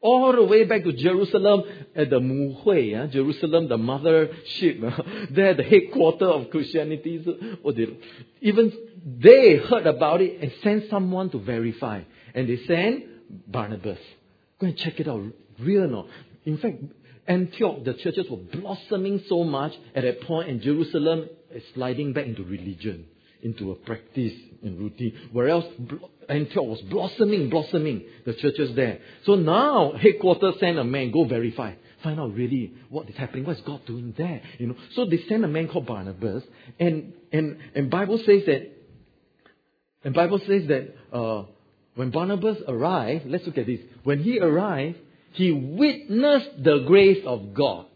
all the way back to Jerusalem at the Muhui, uh, Jerusalem, the mothership, uh, there, the headquarters of Christianity. Oh, they, even they heard about it and sent someone to verify. And they sent Barnabas. Go and check it out. Real or not? In fact, Antioch, the churches were blossoming so much at that point, and Jerusalem sliding back into religion, into a practice and routine. Whereas Antioch was blossoming, blossoming, the churches there. So now, headquarters send a man, go verify. Find out really what is happening, what is God doing there, you know. So they send a man called Barnabas, and and and Bible says that, and Bible says that uh, when Barnabas arrived, let's look at this. When he arrived, he witnessed the grace of God.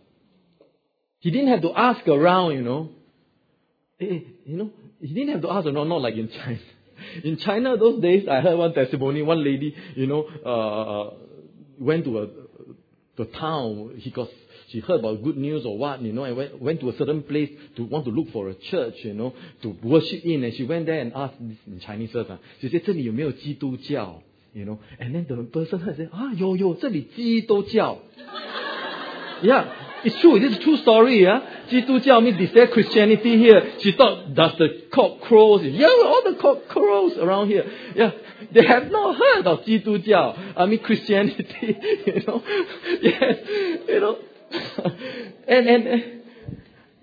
He didn't have to ask around, you know Eh, you know, he didn't have to ask around, not like in China. In China, those days, I heard one testimony. One lady, you know, uh, went to a, to a town. He got she heard about good news or what, you know, and went, went to a certain place to want to look for a church, you know, to worship in. And she went there and asked this in Chinese first. Uh, she said, 这里有没有基督教? You know, and then the person heard said, ah, 有有，这里基督教。 yeah, it's true. This is a true story. Yeah, 基督教 means is there Christianity here? She thought, does the cock crows? Yeah, all the cock crows around here. Yeah, they have not heard of 基督教. I mean Christianity. You know, yes, you know, and and.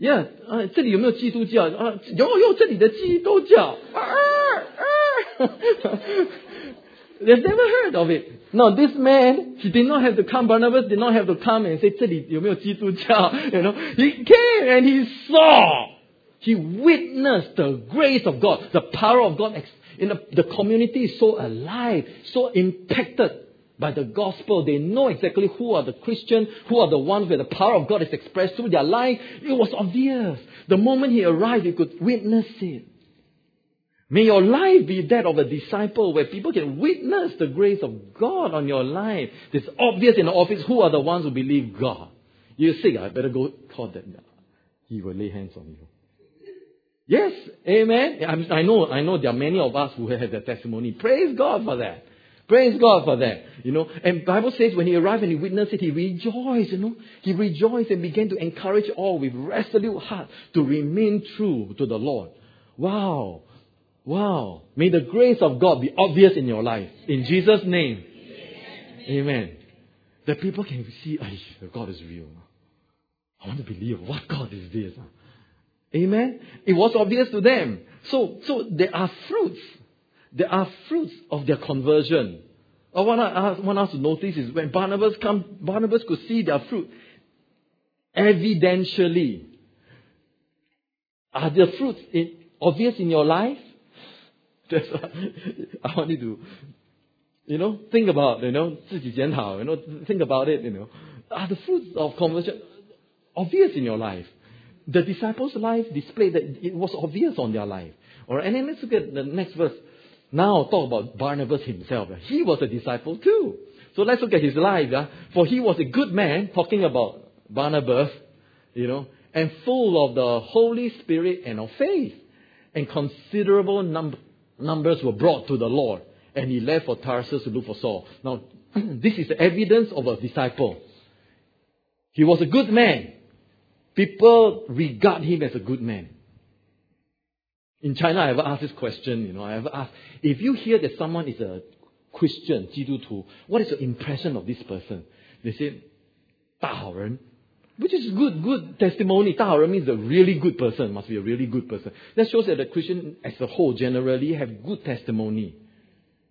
Yeah，啊，这里有没有基督教？啊，有有，这里的基督教。啊啊 They've never heard of it. Now this man, he did not have to come. Barnabas did not have to come and say, 这里有没有基督教? You know, he came and he saw. He witnessed the grace of God, the power of God. In the, the community is so alive, so impacted by the gospel. They know exactly who are the Christians, who are the ones where the power of God is expressed through their life. It was obvious. The moment he arrived, he could witness it. May your life be that of a disciple where people can witness the grace of God on your life. It's obvious in the office who are the ones who believe God. You're sick, I better go call them. He will lay hands on you. Yes, amen. I know, I know there are many of us who have that testimony. Praise God for that. Praise God for that. You know, and Bible says when he arrived and he witnessed it, he rejoiced, you know. He rejoiced and began to encourage all with resolute heart to remain true to the Lord. Wow. Wow. May the grace of God be obvious in your life. In Jesus' name. Amen. Amen. That people can see, God is real. I want to believe. What God is this? Amen. It was obvious to them. So, so there are fruits. There are fruits of their conversion. I want, to, want us to notice is when Barnabas come, Barnabas could see their fruit. Evidentially. Are the fruits obvious in your life? That's why I want you to, you know, think about, you know, 自己检讨, you know, think about it, you know. Are the fruits of conversion obvious in your life? The disciples' life displayed that it was obvious on their life. Alright, and then let's look at the next verse. Now talk about Barnabas himself. He was a disciple too. So let's look at his life. Yeah? For he was a good man, talking about Barnabas, you know, and full of the Holy Spirit and of faith. And considerable number, numbers were brought to the Lord, and he left for Tarsus to look for Saul. Now, this is the evidence of a disciple. He was a good man. People regard him as a good man. In China, I ever asked this question, you know, I ever asked, if you hear that someone is a Christian, 基督徒, what is your impression of this person? They say, 大好人, which is good, good testimony. Tahara means a really good person, must be a really good person. That shows that the Christian as a whole generally have good testimony.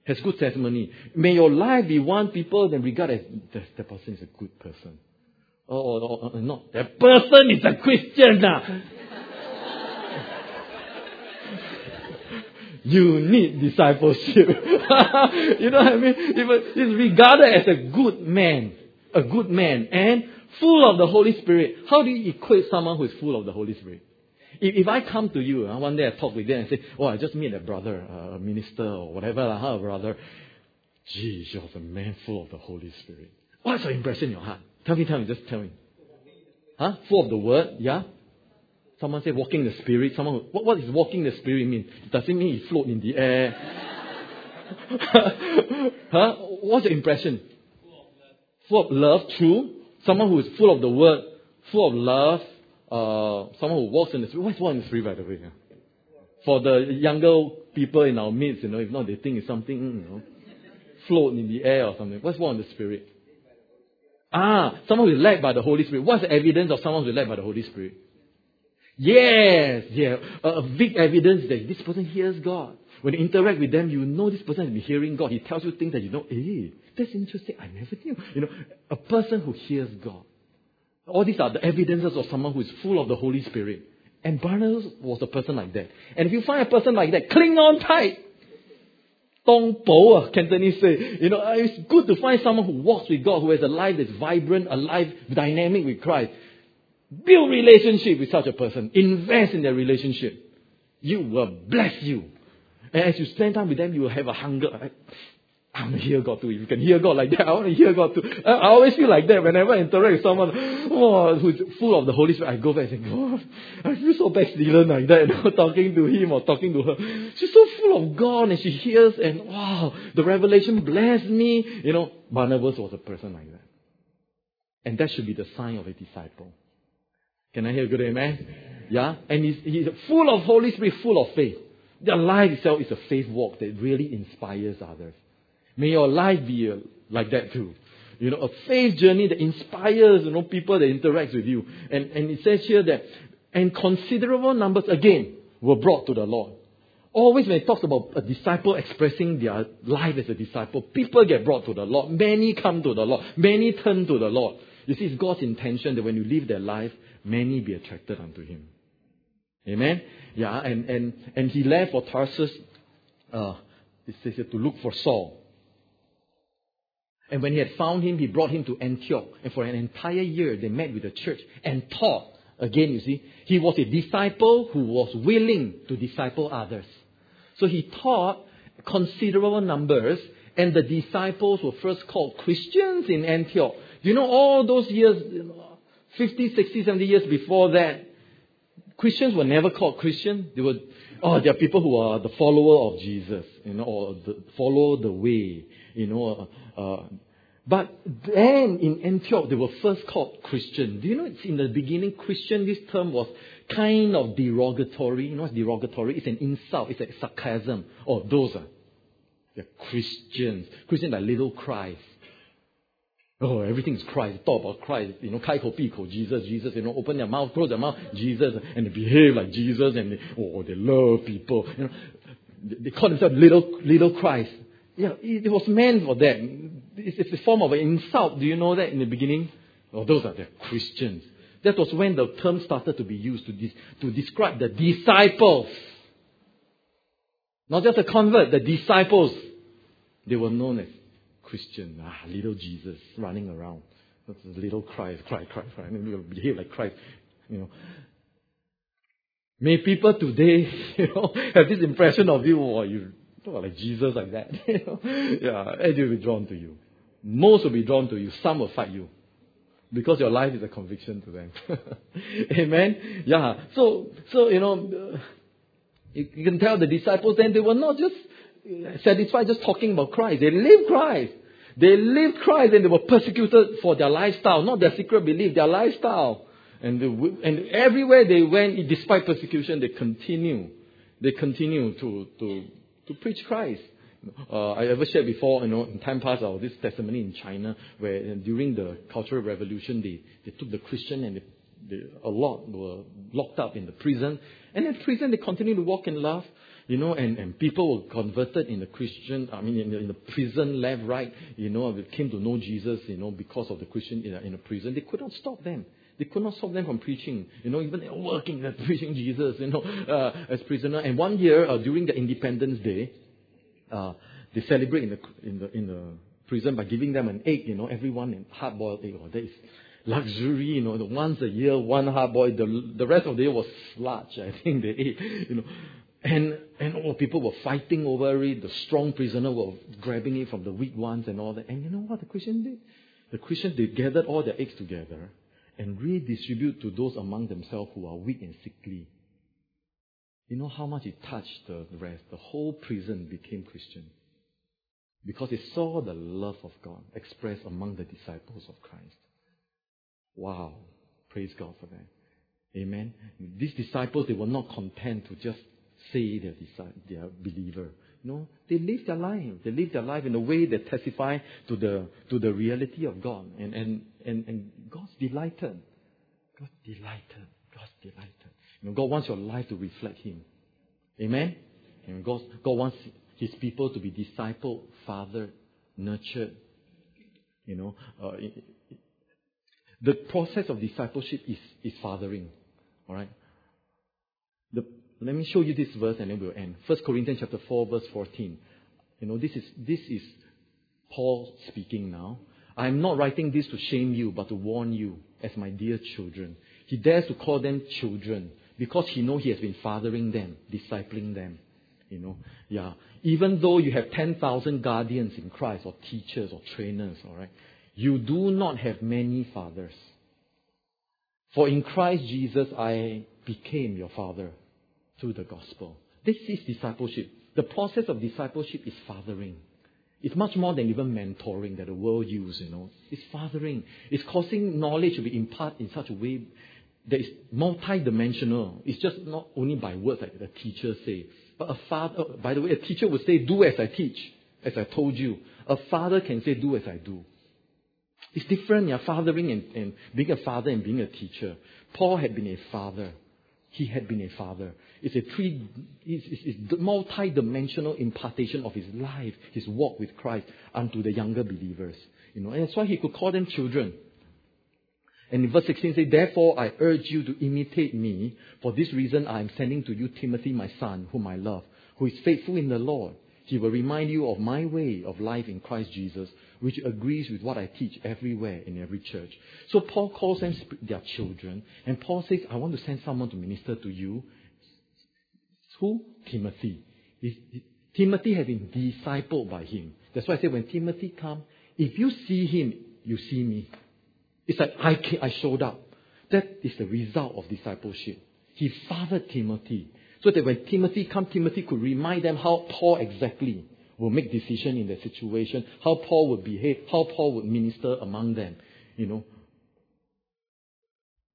Has good testimony. May your life be one people then regard as that, that person is a good person. Or, not, that person is a Christian now. Ah. you need discipleship. you know what I mean? Even, he's regarded as a good man. A good man. And full of the Holy Spirit. How do you equate someone who is full of the Holy Spirit? If, if I come to you, uh, one day I talk with them and say, oh, I just met a brother, a minister or whatever, uh, huh, brother. Gee, you're a man full of the Holy Spirit. What's your impression in your heart? Tell me, tell me, just tell me. Huh? Full of the word, yeah? Someone said walking the spirit. Someone, what, what is walking the spirit mean? Does it mean you float in the air? huh? What's your impression? Full of love, true. Someone who is full of the word, full of love, uh, someone who walks in the spirit. What's walk in the spirit, by the way? For the younger people in our midst, you know, if not, they think it's something, you know, float in the air or something. What's walk in the spirit? Ah, someone who is led by the Holy Spirit. What's the evidence of someone who is led by the Holy Spirit? Yes, yeah. A, big evidence that this person hears God. When you interact with them, you know this person has been hearing God. He tells you things that you know, hey, that's interesting. I never knew. You know, a person who hears God. All these are the evidences of someone who is full of the Holy Spirit. And Barnabas was a person like that. And if you find a person like that, cling on tight. Tong po, ah, Cantonese say. You know, uh, it's good to find someone who walks with God, who has a life that's vibrant, a life dynamic with Christ. Build relationship with such a person. Invest in their relationship. You will bless you. And as you spend time with them, you will have a hunger. I want to hear God too. If you can hear God like that, I want to hear God too. I, I always feel like that whenever I interact with someone oh, who's full of the Holy Spirit. I go back and say, God, I feel so backslidden like that, you know, talking to him or talking to her. She's so full of God and she hears and wow, the revelation blessed me. You know, Barnabas was a person like that. And that should be the sign of a disciple. Can I hear good amen? Yeah? And he's, he's full of Holy Spirit, full of faith. Their life itself is a faith walk that really inspires others. May your life be uh, like that too. You know, a faith journey that inspires, you know, people that interact with you. And, and it says here that, and considerable numbers, again, were brought to the Lord. Always when it talks about a disciple expressing their life as a disciple, people get brought to the Lord. Many come to the Lord. Many turn to the Lord. You see, it's God's intention that when you live their life, many be attracted unto Him. Amen? Yeah, and, and, and he left for Tarsus, uh, it says here, to look for Saul. And when he had found him, he brought him to Antioch. And for an entire year, they met with the church and taught. Again, you see, he was a disciple who was willing to disciple others. So he taught considerable numbers, and the disciples were first called Christians in Antioch. You know all those years, 50, 60, 70 years before that, Christians were never called Christian. They were, oh, they are people who are the follower of Jesus, you know, or the, follow the way, you know. Uh, but then in Antioch, they were first called Christian. Do you know it's in the beginning, Christian, this term was kind of derogatory. You know what's derogatory? It's an insult, it's a like sarcasm. Oh, those are they're Christians. Christians like little Christ. Oh, everything is Christ. Talk about Christ. You know, kai ko pi ko, Jesus, Jesus. You know, open their mouth, close their mouth, Jesus. And they behave like Jesus. And they, oh, they love people. You know, they call themselves little, little Christ. Yeah, it was meant for them. It's, a form of an insult. Do you know that in the beginning? Oh, those are the Christians. That was when the term started to be used to, to describe the disciples. Not just the convert, the disciples. They were known as Christian. Ah, little Jesus running around. Little Christ, cry. And you behave like Christ. You know. May people today, you know, have this impression of you, or you talk like Jesus like that. Yeah, and they'll be drawn to you. Most will be drawn to you. Some will fight you. Because your life is a conviction to them. Amen? Yeah. So, so, you know, uh, you, you can tell the disciples then they were not just satisfied just talking about Christ. They lived Christ. They lived Christ and they were persecuted for their lifestyle, not their secret belief, their lifestyle. And, they, and everywhere they went, despite persecution, they continue. They continue to, to, to preach Christ. Uh, I ever shared before, you know, in time past, uh, this testimony in China, where uh, during the Cultural Revolution, they, they took the Christian and they, they, a lot were locked up in the prison. And in prison, they continue to walk and laugh, you know, and, and people were converted in the Christian, I mean, in the, in the prison, left, right, you know, they came to know Jesus, you know, because of the Christian in a, in a prison. They could not stop them. They could not stop them from preaching. You know, even working, they're preaching Jesus, you know, uh, as prisoner. And one year, uh, during the Independence Day, uh, they celebrate in the, in the, in the prison by giving them an egg, you know, everyone a hard-boiled egg. Oh, that is luxury, you know, once a year, one hard-boiled. The, the rest of the year was sludge, I think they ate, you know. And, and all people were fighting over it. The strong prisoner were grabbing it from the weak ones and all that. And you know what the Christians did? The Christians, they gathered all their eggs together and redistribute to those among themselves who are weak and sickly. You know how much it touched the rest? The whole prison became Christian. Because they saw the love of God expressed among the disciples of Christ. Wow. Praise God for that. Amen. These disciples, they were not content to just say they're, they're believer. No, they live their life. They live their life in a way that testify to the to the reality of God. And and and, and God's delighted. God's delighted. God's delighted. You know, God wants your life to reflect Him. Amen? And God, God wants His people to be discipled, fathered, nurtured. You know, uh, the process of discipleship is, is fathering. All right? The, let me show you this verse and then we'll end. 1 Corinthians chapter 4, verse 14. You know, this is, this is Paul speaking now. I am not writing this to shame you, but to warn you as my dear children. He dares to call them children because he knows he has been fathering them, discipling them. You know, yeah. Even though you have 10,000 guardians in Christ or teachers or trainers, all right, you do not have many fathers. For in Christ Jesus I became your father through the gospel. This is discipleship. The process of discipleship is fathering. It's much more than even mentoring that the world uses, you know. It's fathering. It's causing knowledge to be imparted in such a way that is multi-dimensional. It's just not only by words like the teacher say. But a father, oh, by the way, a teacher would say, do as I teach, as I told you. A father can say, do as I do. It's different, yeah, fathering and, and being a father and being a teacher. Paul had been a father. He had been a father. It's a three, it's, it's, it's multi-dimensional impartation of his life, his walk with Christ unto the younger believers. You know, and that's why he could call them children. And in verse 16 says, Therefore I urge you to imitate me. For this reason I am sending to you Timothy, my son, whom I love, who is faithful in the Lord. He will remind you of my way of life in Christ Jesus, which agrees with what I teach everywhere in every church. So Paul calls them their children, and Paul says, I want to send someone to minister to you. Who? Timothy. Timothy has been discipled by him. That's why I say when Timothy comes, if you see him, you see me. It's like I, I showed up. That is the result of discipleship. He fathered Timothy. So that when Timothy come, Timothy could remind them how Paul exactly will make decision in the situation, how Paul would behave, how Paul would minister among them. You know.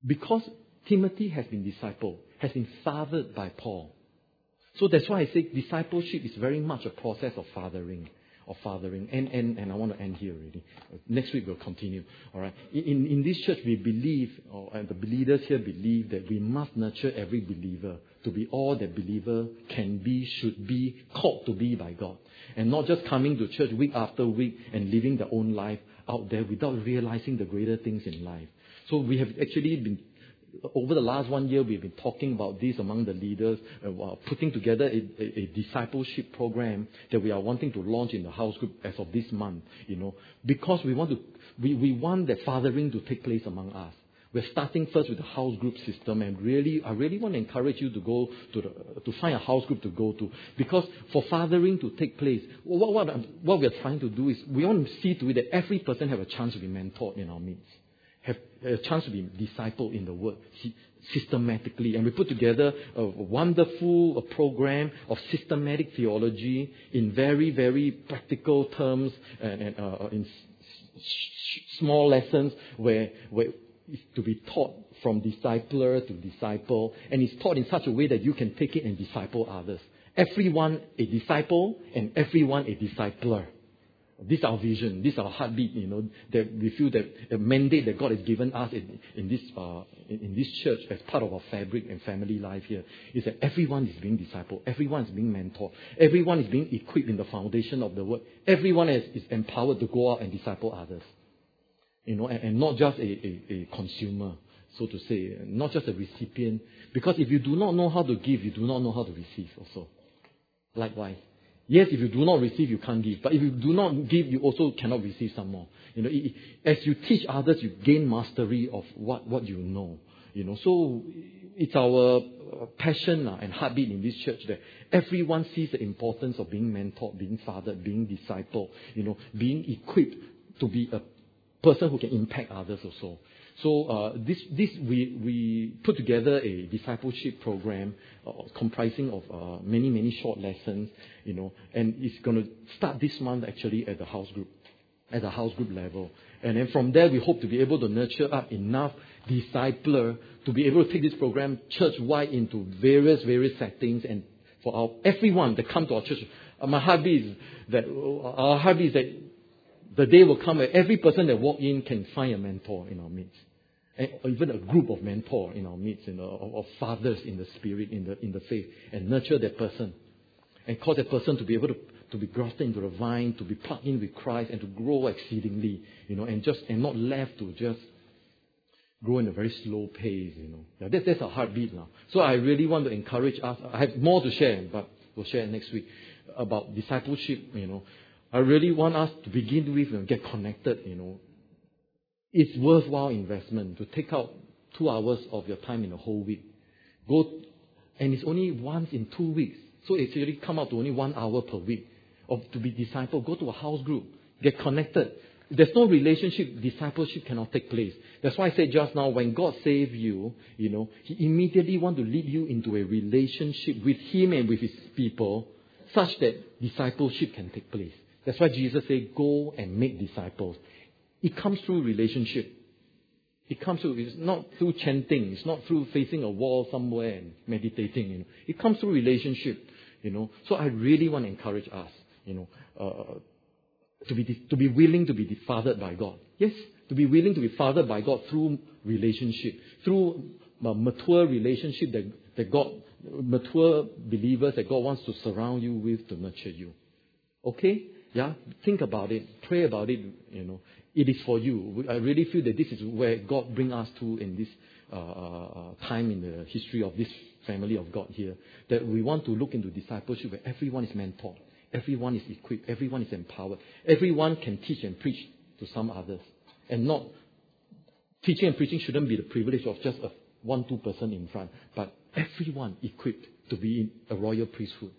Because Timothy has been discipled, has been fathered by Paul. So that's why I say discipleship is very much a process of fathering of fathering. And, and, and I want to end here already. Next week we'll continue. All right. In, in this church, we believe, or, and the leaders here believe that we must nurture every believer to be all that believer can be, should be, called to be by God. And not just coming to church week after week and living their own life out there without realizing the greater things in life. So we have actually been over the last one year, we've been talking about this among the leaders, uh, putting together a, a, a, discipleship program that we are wanting to launch in the house group as of this month, you know, because we want to, we, we want that fathering to take place among us. We're starting first with the house group system, and really, I really want to encourage you to go to the, to find a house group to go to, because for fathering to take place, what, what, what we're trying to do is we want to see to it that every person have a chance to be mentored in our midst have a chance to be discipled in the Word systematically. And we put together a wonderful program of systematic theology in very, very practical terms and, and uh, in small lessons where, where to be taught from discipler to disciple. And it's taught in such a way that you can take it and disciple others. Everyone a disciple and everyone a discipler. This is our vision. This is our heartbeat. You know that we feel that the mandate that God has given us in, in this uh, in, in, this church as part of our fabric and family life here is that everyone is being discipled. Everyone is being mentored. Everyone is being equipped in the foundation of the word. Everyone is, is empowered to go out and disciple others. You know, and, and not just a, a, a consumer, so to say, not just a recipient. Because if you do not know how to give, you do not know how to receive. Also, likewise. Yes, if you do not receive, you can't give. But if you do not give, you also cannot receive some more. You know, as you teach others, you gain mastery of what, what you know. You know, so it's our uh, passion and heartbeat in this church that everyone sees the importance of being mentored, being fathered, being discipled, you know, being equipped to be a person who can impact others also. So uh, this, this we, we put together a discipleship program uh, comprising of uh, many, many short lessons, you know, and it's going to start this month actually at the house group, at the house group level. And then from there, we hope to be able to nurture up enough discipler to be able to take this program church-wide into various, various settings and for our, everyone that come to our church. Uh, my heartbeat is that, our heartbeat is that the day will come where every person that walk in can find a mentor in our midst or even a group of mentor in our midst, you know, of, fathers in the spirit, in the in the faith, and nurture that person, and cause that person to be able to to be grafted into the vine, to be plugged in with Christ, and to grow exceedingly, you know, and just and not left to just grow in a very slow pace, you know. Yeah, that, that's our heartbeat now. So I really want to encourage us. I have more to share, but we'll share next week about discipleship. You know, I really want us to begin with and get connected. You know, it's worthwhile investment to take out two hours of your time in a whole week. Go, and it's only once in two weeks. So it's really come out to only one hour per week. Of to be disciple, go to a house group, get connected. There's no relationship, discipleship cannot take place. That's why I said just now, when God saved you, you know, He immediately want to lead you into a relationship with Him and with His people, such that discipleship can take place. That's why Jesus said, go and make disciples. It comes through relationship. It comes through, it's not through chanting, it's not through facing a wall somewhere and meditating, you know. It comes through relationship, you know. So I really want to encourage us, you know, uh, to be, to be willing to be fathered by God. Yes, to be willing to be fathered by God through relationship, through a mature relationship that, that God, mature believers that God wants to surround you with to nurture you. Okay? Yeah? Think about it. Pray about it, you know. It is for you. I really feel that this is where God bring us to in this uh, uh, time in the history of this family of God here. That we want to look into discipleship where everyone is mentored, everyone is equipped, everyone is empowered, everyone can teach and preach to some others, and not teaching and preaching shouldn't be the privilege of just a one two person in front, but everyone equipped to be in a royal priesthood.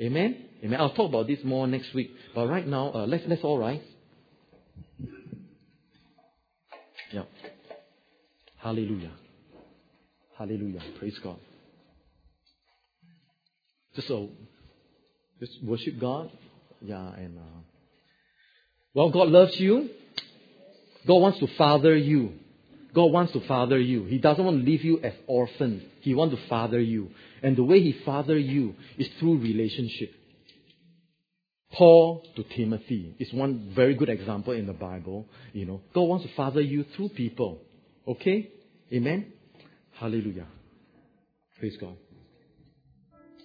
Amen. Amen. I'll talk about this more next week. But right now, uh, let's let's all rise. Yeah. Hallelujah. Hallelujah. Praise God. Just so, just worship God. Yeah, and uh, well, God loves you. God wants to father you. God wants to father you. He doesn't want to leave you as orphans. He wants to father you. And the way He father you is through relationship. Paul to Timothy is one very good example in the Bible. You know, God wants to father you through people. Okay? Amen? Hallelujah. Praise God.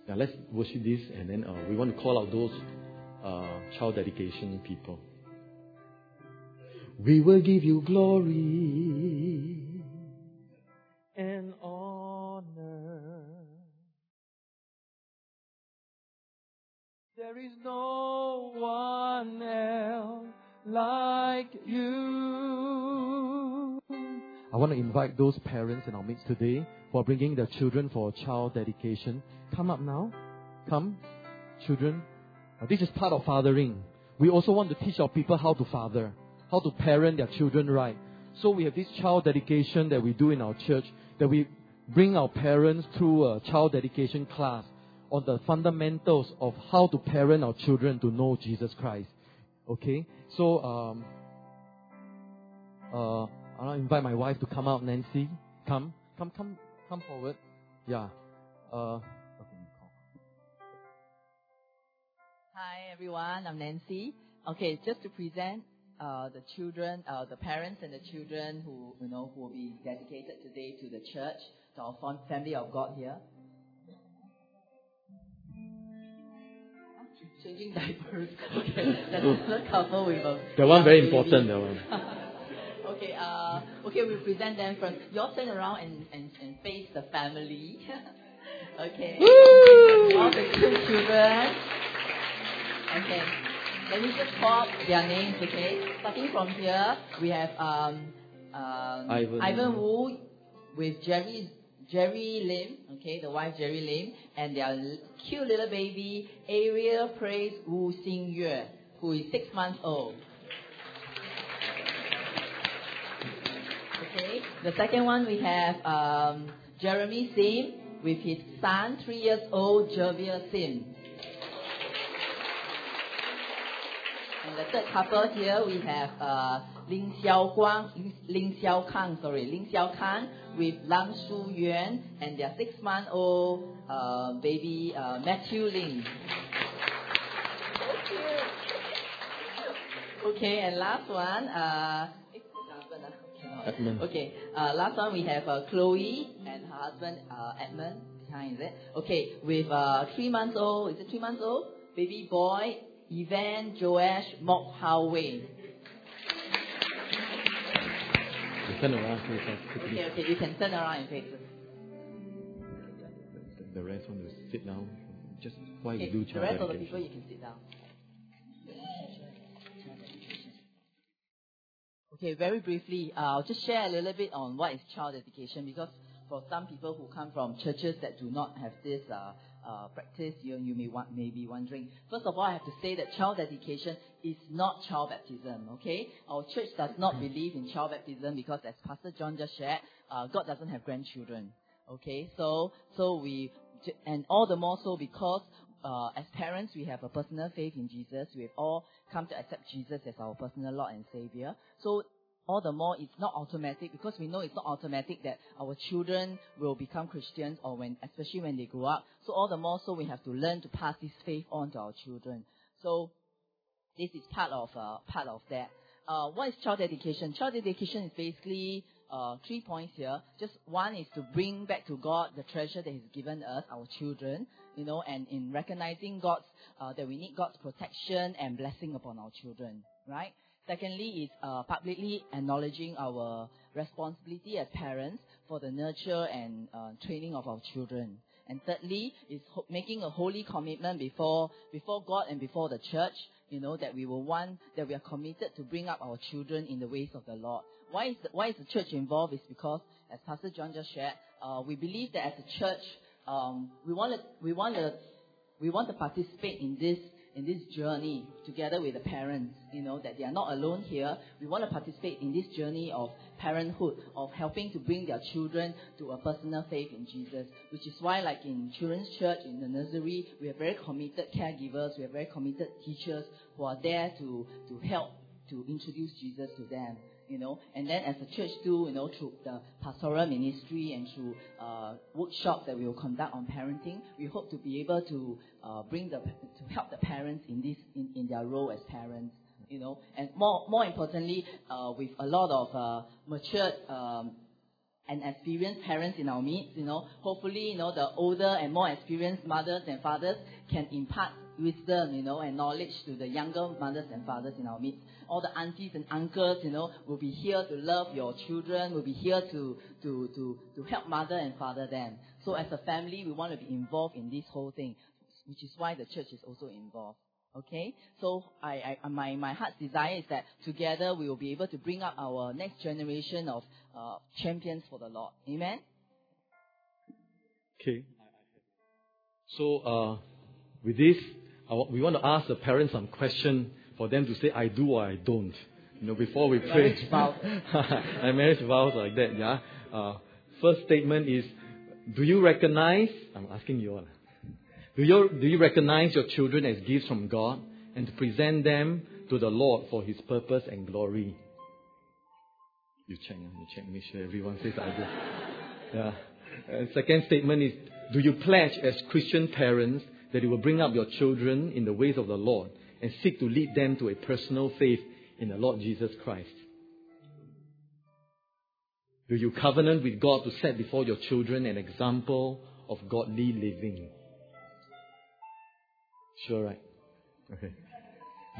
Now let's worship this and then uh, we want to call out those uh, child dedication people. We will give you glory There is no one else like you. I want to invite those parents in our midst today who are bringing their children for child dedication. Come up now. Come, children. This is part of fathering. We also want to teach our people how to father how to parent their children right. So we have this child dedication that we do in our church, that we bring our parents through a child dedication class on the fundamentals of how to parent our children to know Jesus Christ. Okay? So, um, uh, I'll invite my wife to come out, Nancy. Come, come, come, come forward. Yeah. Uh, Hi everyone, I'm Nancy. Okay, just to present uh, the children, uh, the parents and the children who you know who will be dedicated today to the church, to our family of God here. Changing diapers. Okay, that's another couple with a. That one very important. That one. okay. Uh, okay, we present them from. You all turn around and, and, and face the family. okay. Woo! All the two children. Okay. Let me just call their names, okay? Starting from here, we have um, um, Ivan. Ivan Wu with Jerry Jerry Lim, okay, the wife Jerry Lim, and their cute little baby Ariel Praise Wu Xing Yue, who is six months old. Okay, the second one we have um, Jeremy Sim with his son, three years old, Javier Sim. And the third couple here, we have uh, Lin Xiao Guang, Lin Xiao Kang, sorry, Lin Xiao Kang with Lam Shu Yuan and their six-month-old uh, baby uh, Matthew Lin. Okay, and last one, uh, Edmund. Okay, uh, last one we have uh, Chloe and her husband uh, Edmund behind, is it? Okay, with uh, three months old, is it three months old? Baby boy Evan Joash Mok Hao Wei. Turn around, Okay, okay, you can turn around and face The rest want to sit down. Just why okay, we do The rest of the people you can sit down. Okay, very briefly, uh, I'll just share a little bit on what is child education because for some people who come from churches that do not have this uh, uh, practice, you, you may, want, may be wondering. First of all, I have to say that child dedication is not child baptism, okay? Our church does not believe in child baptism because, as Pastor John just shared, uh, God doesn't have grandchildren, okay? So, so we, and all the more so because uh, as parents, we have a personal faith in Jesus. We have all come to accept Jesus as our personal Lord and Savior. So all the more it's not automatic because we know it's not automatic that our children will become Christians or when, especially when they grow up. So all the more so we have to learn to pass this faith on to our children. So this is part of uh, part of that. Uh, what is child dedication? Child dedication is basically uh, three points here. Just one is to bring back to God the treasure that He's given us, our children, you know, and in recognizing God's uh, that we need God's protection and blessing upon our children, right? Secondly is uh, publicly acknowledging our responsibility as parents for the nurture and uh, training of our children. And thirdly is ho- making a holy commitment before before God and before the church. You know that we will want that we are committed to bring up our children in the ways of the Lord. Why is the, why is the church involved? Is because as Pastor John just shared, uh, we believe that as a church, um, we want to we want to we want to participate in this in this journey together with the parents, you know, that they are not alone here. We want to participate in this journey of parenthood, of helping to bring their children to a personal faith in Jesus, which is why, like in children's church, in the nursery, we have very committed caregivers, we have very committed teachers who are there to, to help to introduce Jesus to them you know, and then as a church too, you know, through the pastoral ministry and through uh, workshops that we will conduct on parenting, we hope to be able to uh, bring the to help the parents in this in, in their role as parents, you know, and more more importantly, uh, with a lot of uh, matured um, and experienced parents in our midst, you know, hopefully, you know, the older and more experienced mothers and fathers can impart wisdom, you know, and knowledge to the younger mothers and fathers in our midst. All the aunties and uncles, you know, will be here to love your children, will be here to, to, to, to help mother and father them. So as a family, we want to be involved in this whole thing, which is why the church is also involved. Okay, so I, I, my, my heart's desire is that together we will be able to bring up our next generation of uh, champions for the Lord. Amen. Okay. So uh, with this, we want to ask the parents some question for them to say I do or I don't. You know, before we pray. Marriage vows. marriage vows like that, yeah. Uh, first statement is, do you recognize? I'm asking you all. Do you do you recognize your children as gifts from God and to present them to the Lord for His purpose and glory? You check, you check, make sure everyone says I do. Yeah. And second statement is, do you pledge as Christian parents that you will bring up your children in the ways of the Lord and seek to lead them to a personal faith in the Lord Jesus Christ? Do you covenant with God to set before your children an example of godly living? Sure, right? Okay.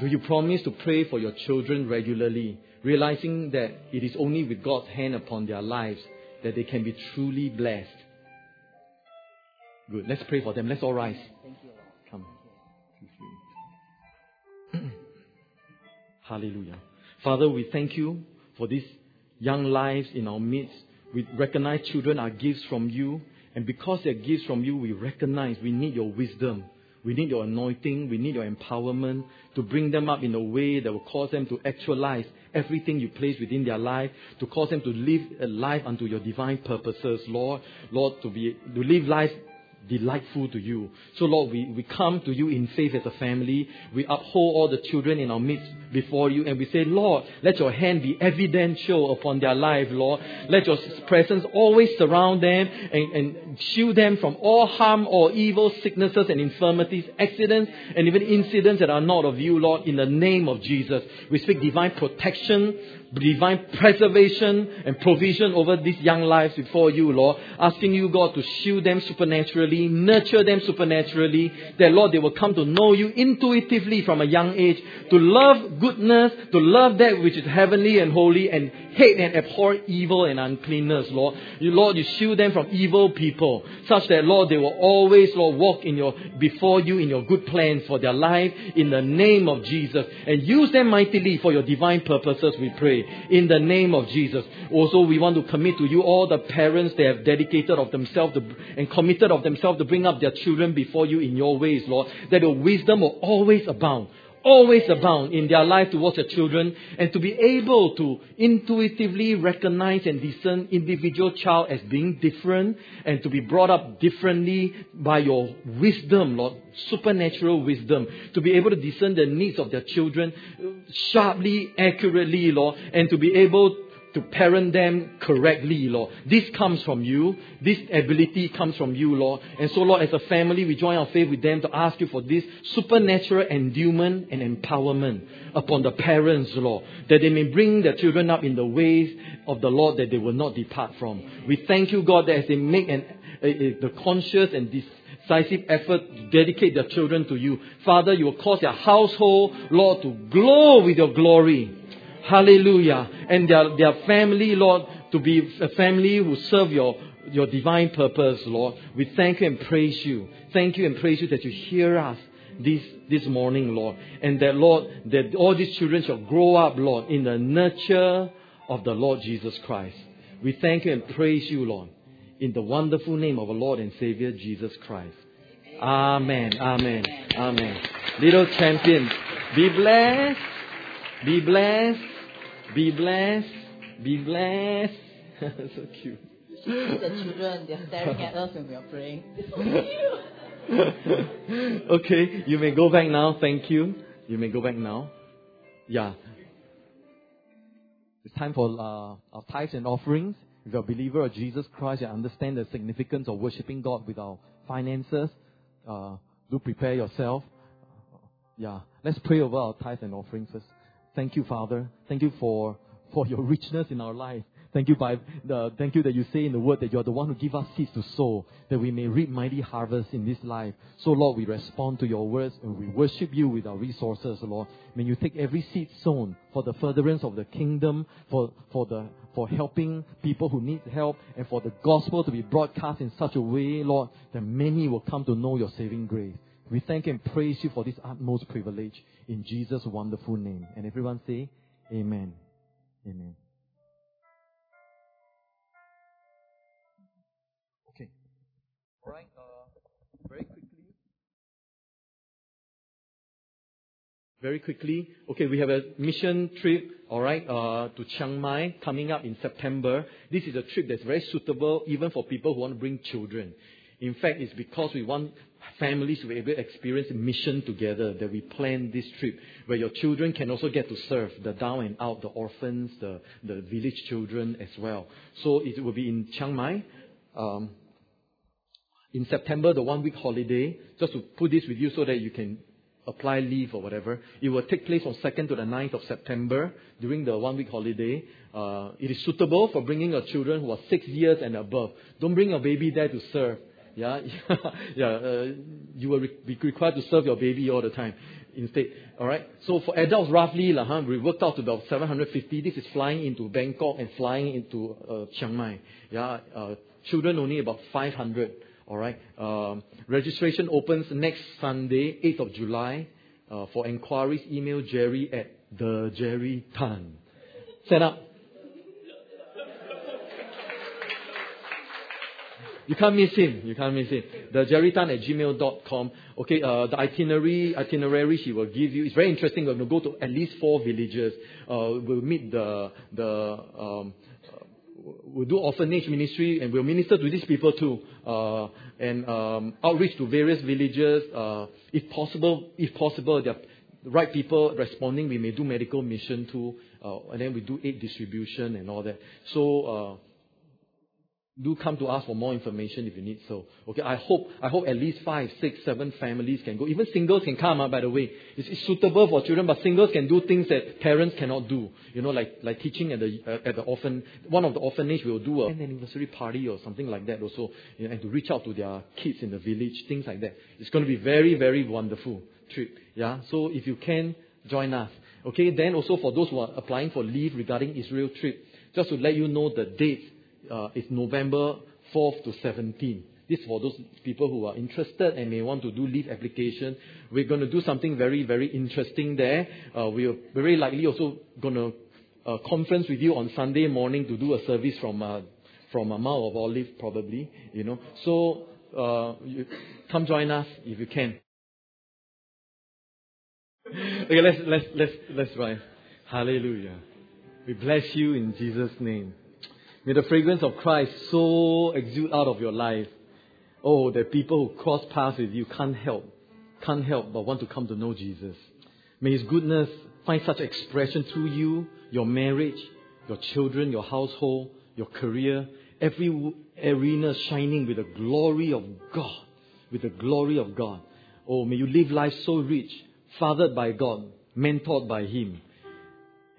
Do you promise to pray for your children regularly, realizing that it is only with God's hand upon their lives that they can be truly blessed? Good. Let's pray for them. Let's all rise. Hallelujah. Father, we thank you for these young lives in our midst. We recognize children are gifts from you. And because they're gifts from you, we recognize we need your wisdom. We need your anointing. We need your empowerment to bring them up in a way that will cause them to actualize everything you place within their life, to cause them to live a life unto your divine purposes, Lord. Lord, to be, to live life delightful to you. So, Lord, we, we come to you in faith as a family. We uphold all the children in our midst before you and we say, Lord, let your hand be evidential upon their life, Lord. Let your presence always surround them and, and shield them from all harm or evil, sicknesses and infirmities, accidents and even incidents that are not of you, Lord, in the name of Jesus. We speak divine protection, divine preservation and provision over these young lives before you, Lord, asking you, God, to shield them supernaturally nurture them supernaturally, that Lord, they will come to know you intuitively from a young age, to love goodness, to love that which is heavenly and holy, and hate and abhor evil and uncleanness, Lord. You, Lord, you shield them from evil people, such that, Lord, they will always, Lord, walk in your, before you in your good plans for their life in the name of Jesus. And use them mightily for your divine purposes, we pray, in the name of Jesus. Also, we want to commit to you all the parents they have dedicated of themselves to, and committed of themselves to bring up their children before you in your ways, Lord, that your wisdom will always abound always abound in their life towards their children and to be able to intuitively recognize and discern individual child as being different and to be brought up differently by your wisdom, Lord, supernatural wisdom, to be able to discern the needs of their children sharply, accurately, Lord, and to be able to parent them correctly, Lord. This comes from you. This ability comes from you, Lord. And so, Lord, as a family, we join our faith with them to ask you for this supernatural endowment and empowerment upon the parents, Lord, that they may bring their children up in the ways of the Lord that they will not depart from. We thank you, God, that as they make an, a, a, the conscious and decisive effort to dedicate their children to you, Father, you will cause their household, Lord, to glow with your glory. Hallelujah. And their, their family, Lord, to be a family who serve your, your divine purpose, Lord. We thank you and praise you. Thank you and praise you that you hear us this, this morning, Lord. And that, Lord, that all these children shall grow up, Lord, in the nurture of the Lord Jesus Christ. We thank you and praise you, Lord, in the wonderful name of our Lord and Savior Jesus Christ. Amen. Amen. Amen. Little champions, be blessed. Be blessed. Be blessed. Be blessed. so cute. The children, they're staring at us when we are praying. So cute. okay, you may go back now. Thank you. You may go back now. Yeah. It's time for uh, our tithes and offerings. If you're a believer of Jesus Christ, you understand the significance of worshiping God with our finances. Uh, do prepare yourself. Yeah. Let's pray over our tithes and offerings first. Thank you, Father. Thank you for, for your richness in our life. Thank you, by the, thank you that you say in the word that you're the one who give us seeds to sow, that we may reap mighty harvests in this life. So, Lord, we respond to your words and we worship you with our resources, Lord. May you take every seed sown for the furtherance of the kingdom, for, for the, for helping people who need help, and for the gospel to be broadcast in such a way, Lord, that many will come to know your saving grace. We thank and praise you for this utmost privilege in Jesus' wonderful name. And everyone say, Amen. Amen. Okay. All right. Uh, very quickly. Very quickly. Okay, we have a mission trip, all right, uh, to Chiang Mai coming up in September. This is a trip that's very suitable even for people who want to bring children. In fact, it's because we want families be able to experience mission together that we plan this trip where your children can also get to serve the down and out, the orphans, the, the village children as well. So it will be in Chiang Mai. Um, in September, the one week holiday, just to put this with you so that you can apply leave or whatever. It will take place from 2nd to the 9th of September during the one week holiday. Uh, it is suitable for bringing your children who are six years and above. Don't bring your baby there to serve. Yeah, yeah. Uh, you will be required to serve your baby all the time instead. All right. So for adults, roughly, lah, huh, we worked out to about 750. This is flying into Bangkok and flying into uh, Chiang Mai. Yeah. Uh, children only about 500. All right. Um, registration opens next Sunday, 8th of July. Uh, for inquiries, email Jerry at the Jerry Tan. Set up. You can't miss him. You can't miss him. The jerrytan at gmail.com. Okay, uh, the itinerary, itinerary he will give you. It's very interesting. We're going to go to at least four villages. Uh, we'll meet the, the, um, we'll do orphanage ministry and we'll minister to these people too. Uh, and um, outreach to various villages. Uh, if possible, if possible, the right people responding, we may do medical mission too. Uh, and then we do aid distribution and all that. So, uh, do come to us for more information if you need so. Okay, I hope I hope at least five, six, seven families can go. Even singles can come. Uh, by the way, it's, it's, suitable for children, but singles can do things that parents cannot do. You know, like like teaching at the uh, at the orphan. One of the orphanage will do a an anniversary party or something like that also, you know, and to reach out to their kids in the village, things like that. It's going to be very very wonderful trip. Yeah, so if you can join us. Okay, then also for those who are applying for leave regarding Israel trip, just to let you know the dates uh, is November 4th to 17th. This is for those people who are interested and may want to do leave application. We're going to do something very, very interesting there. Uh, we are very likely also going to uh, conference with you on Sunday morning to do a service from uh, from a Mount of Olive, probably. You know, so uh, you, come join us if you can. okay, let's let's let's let's rise. Hallelujah. We bless you in Jesus' name. May the fragrance of Christ so exude out of your life. Oh, that people who cross paths with you can't help, can't help but want to come to know Jesus. May His goodness find such expression through you, your marriage, your children, your household, your career, every arena shining with the glory of God, with the glory of God. Oh, may you live life so rich, fathered by God, mentored by Him,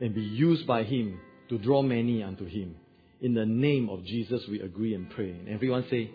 and be used by Him to draw many unto Him. In the name of Jesus, we agree and pray. And everyone say,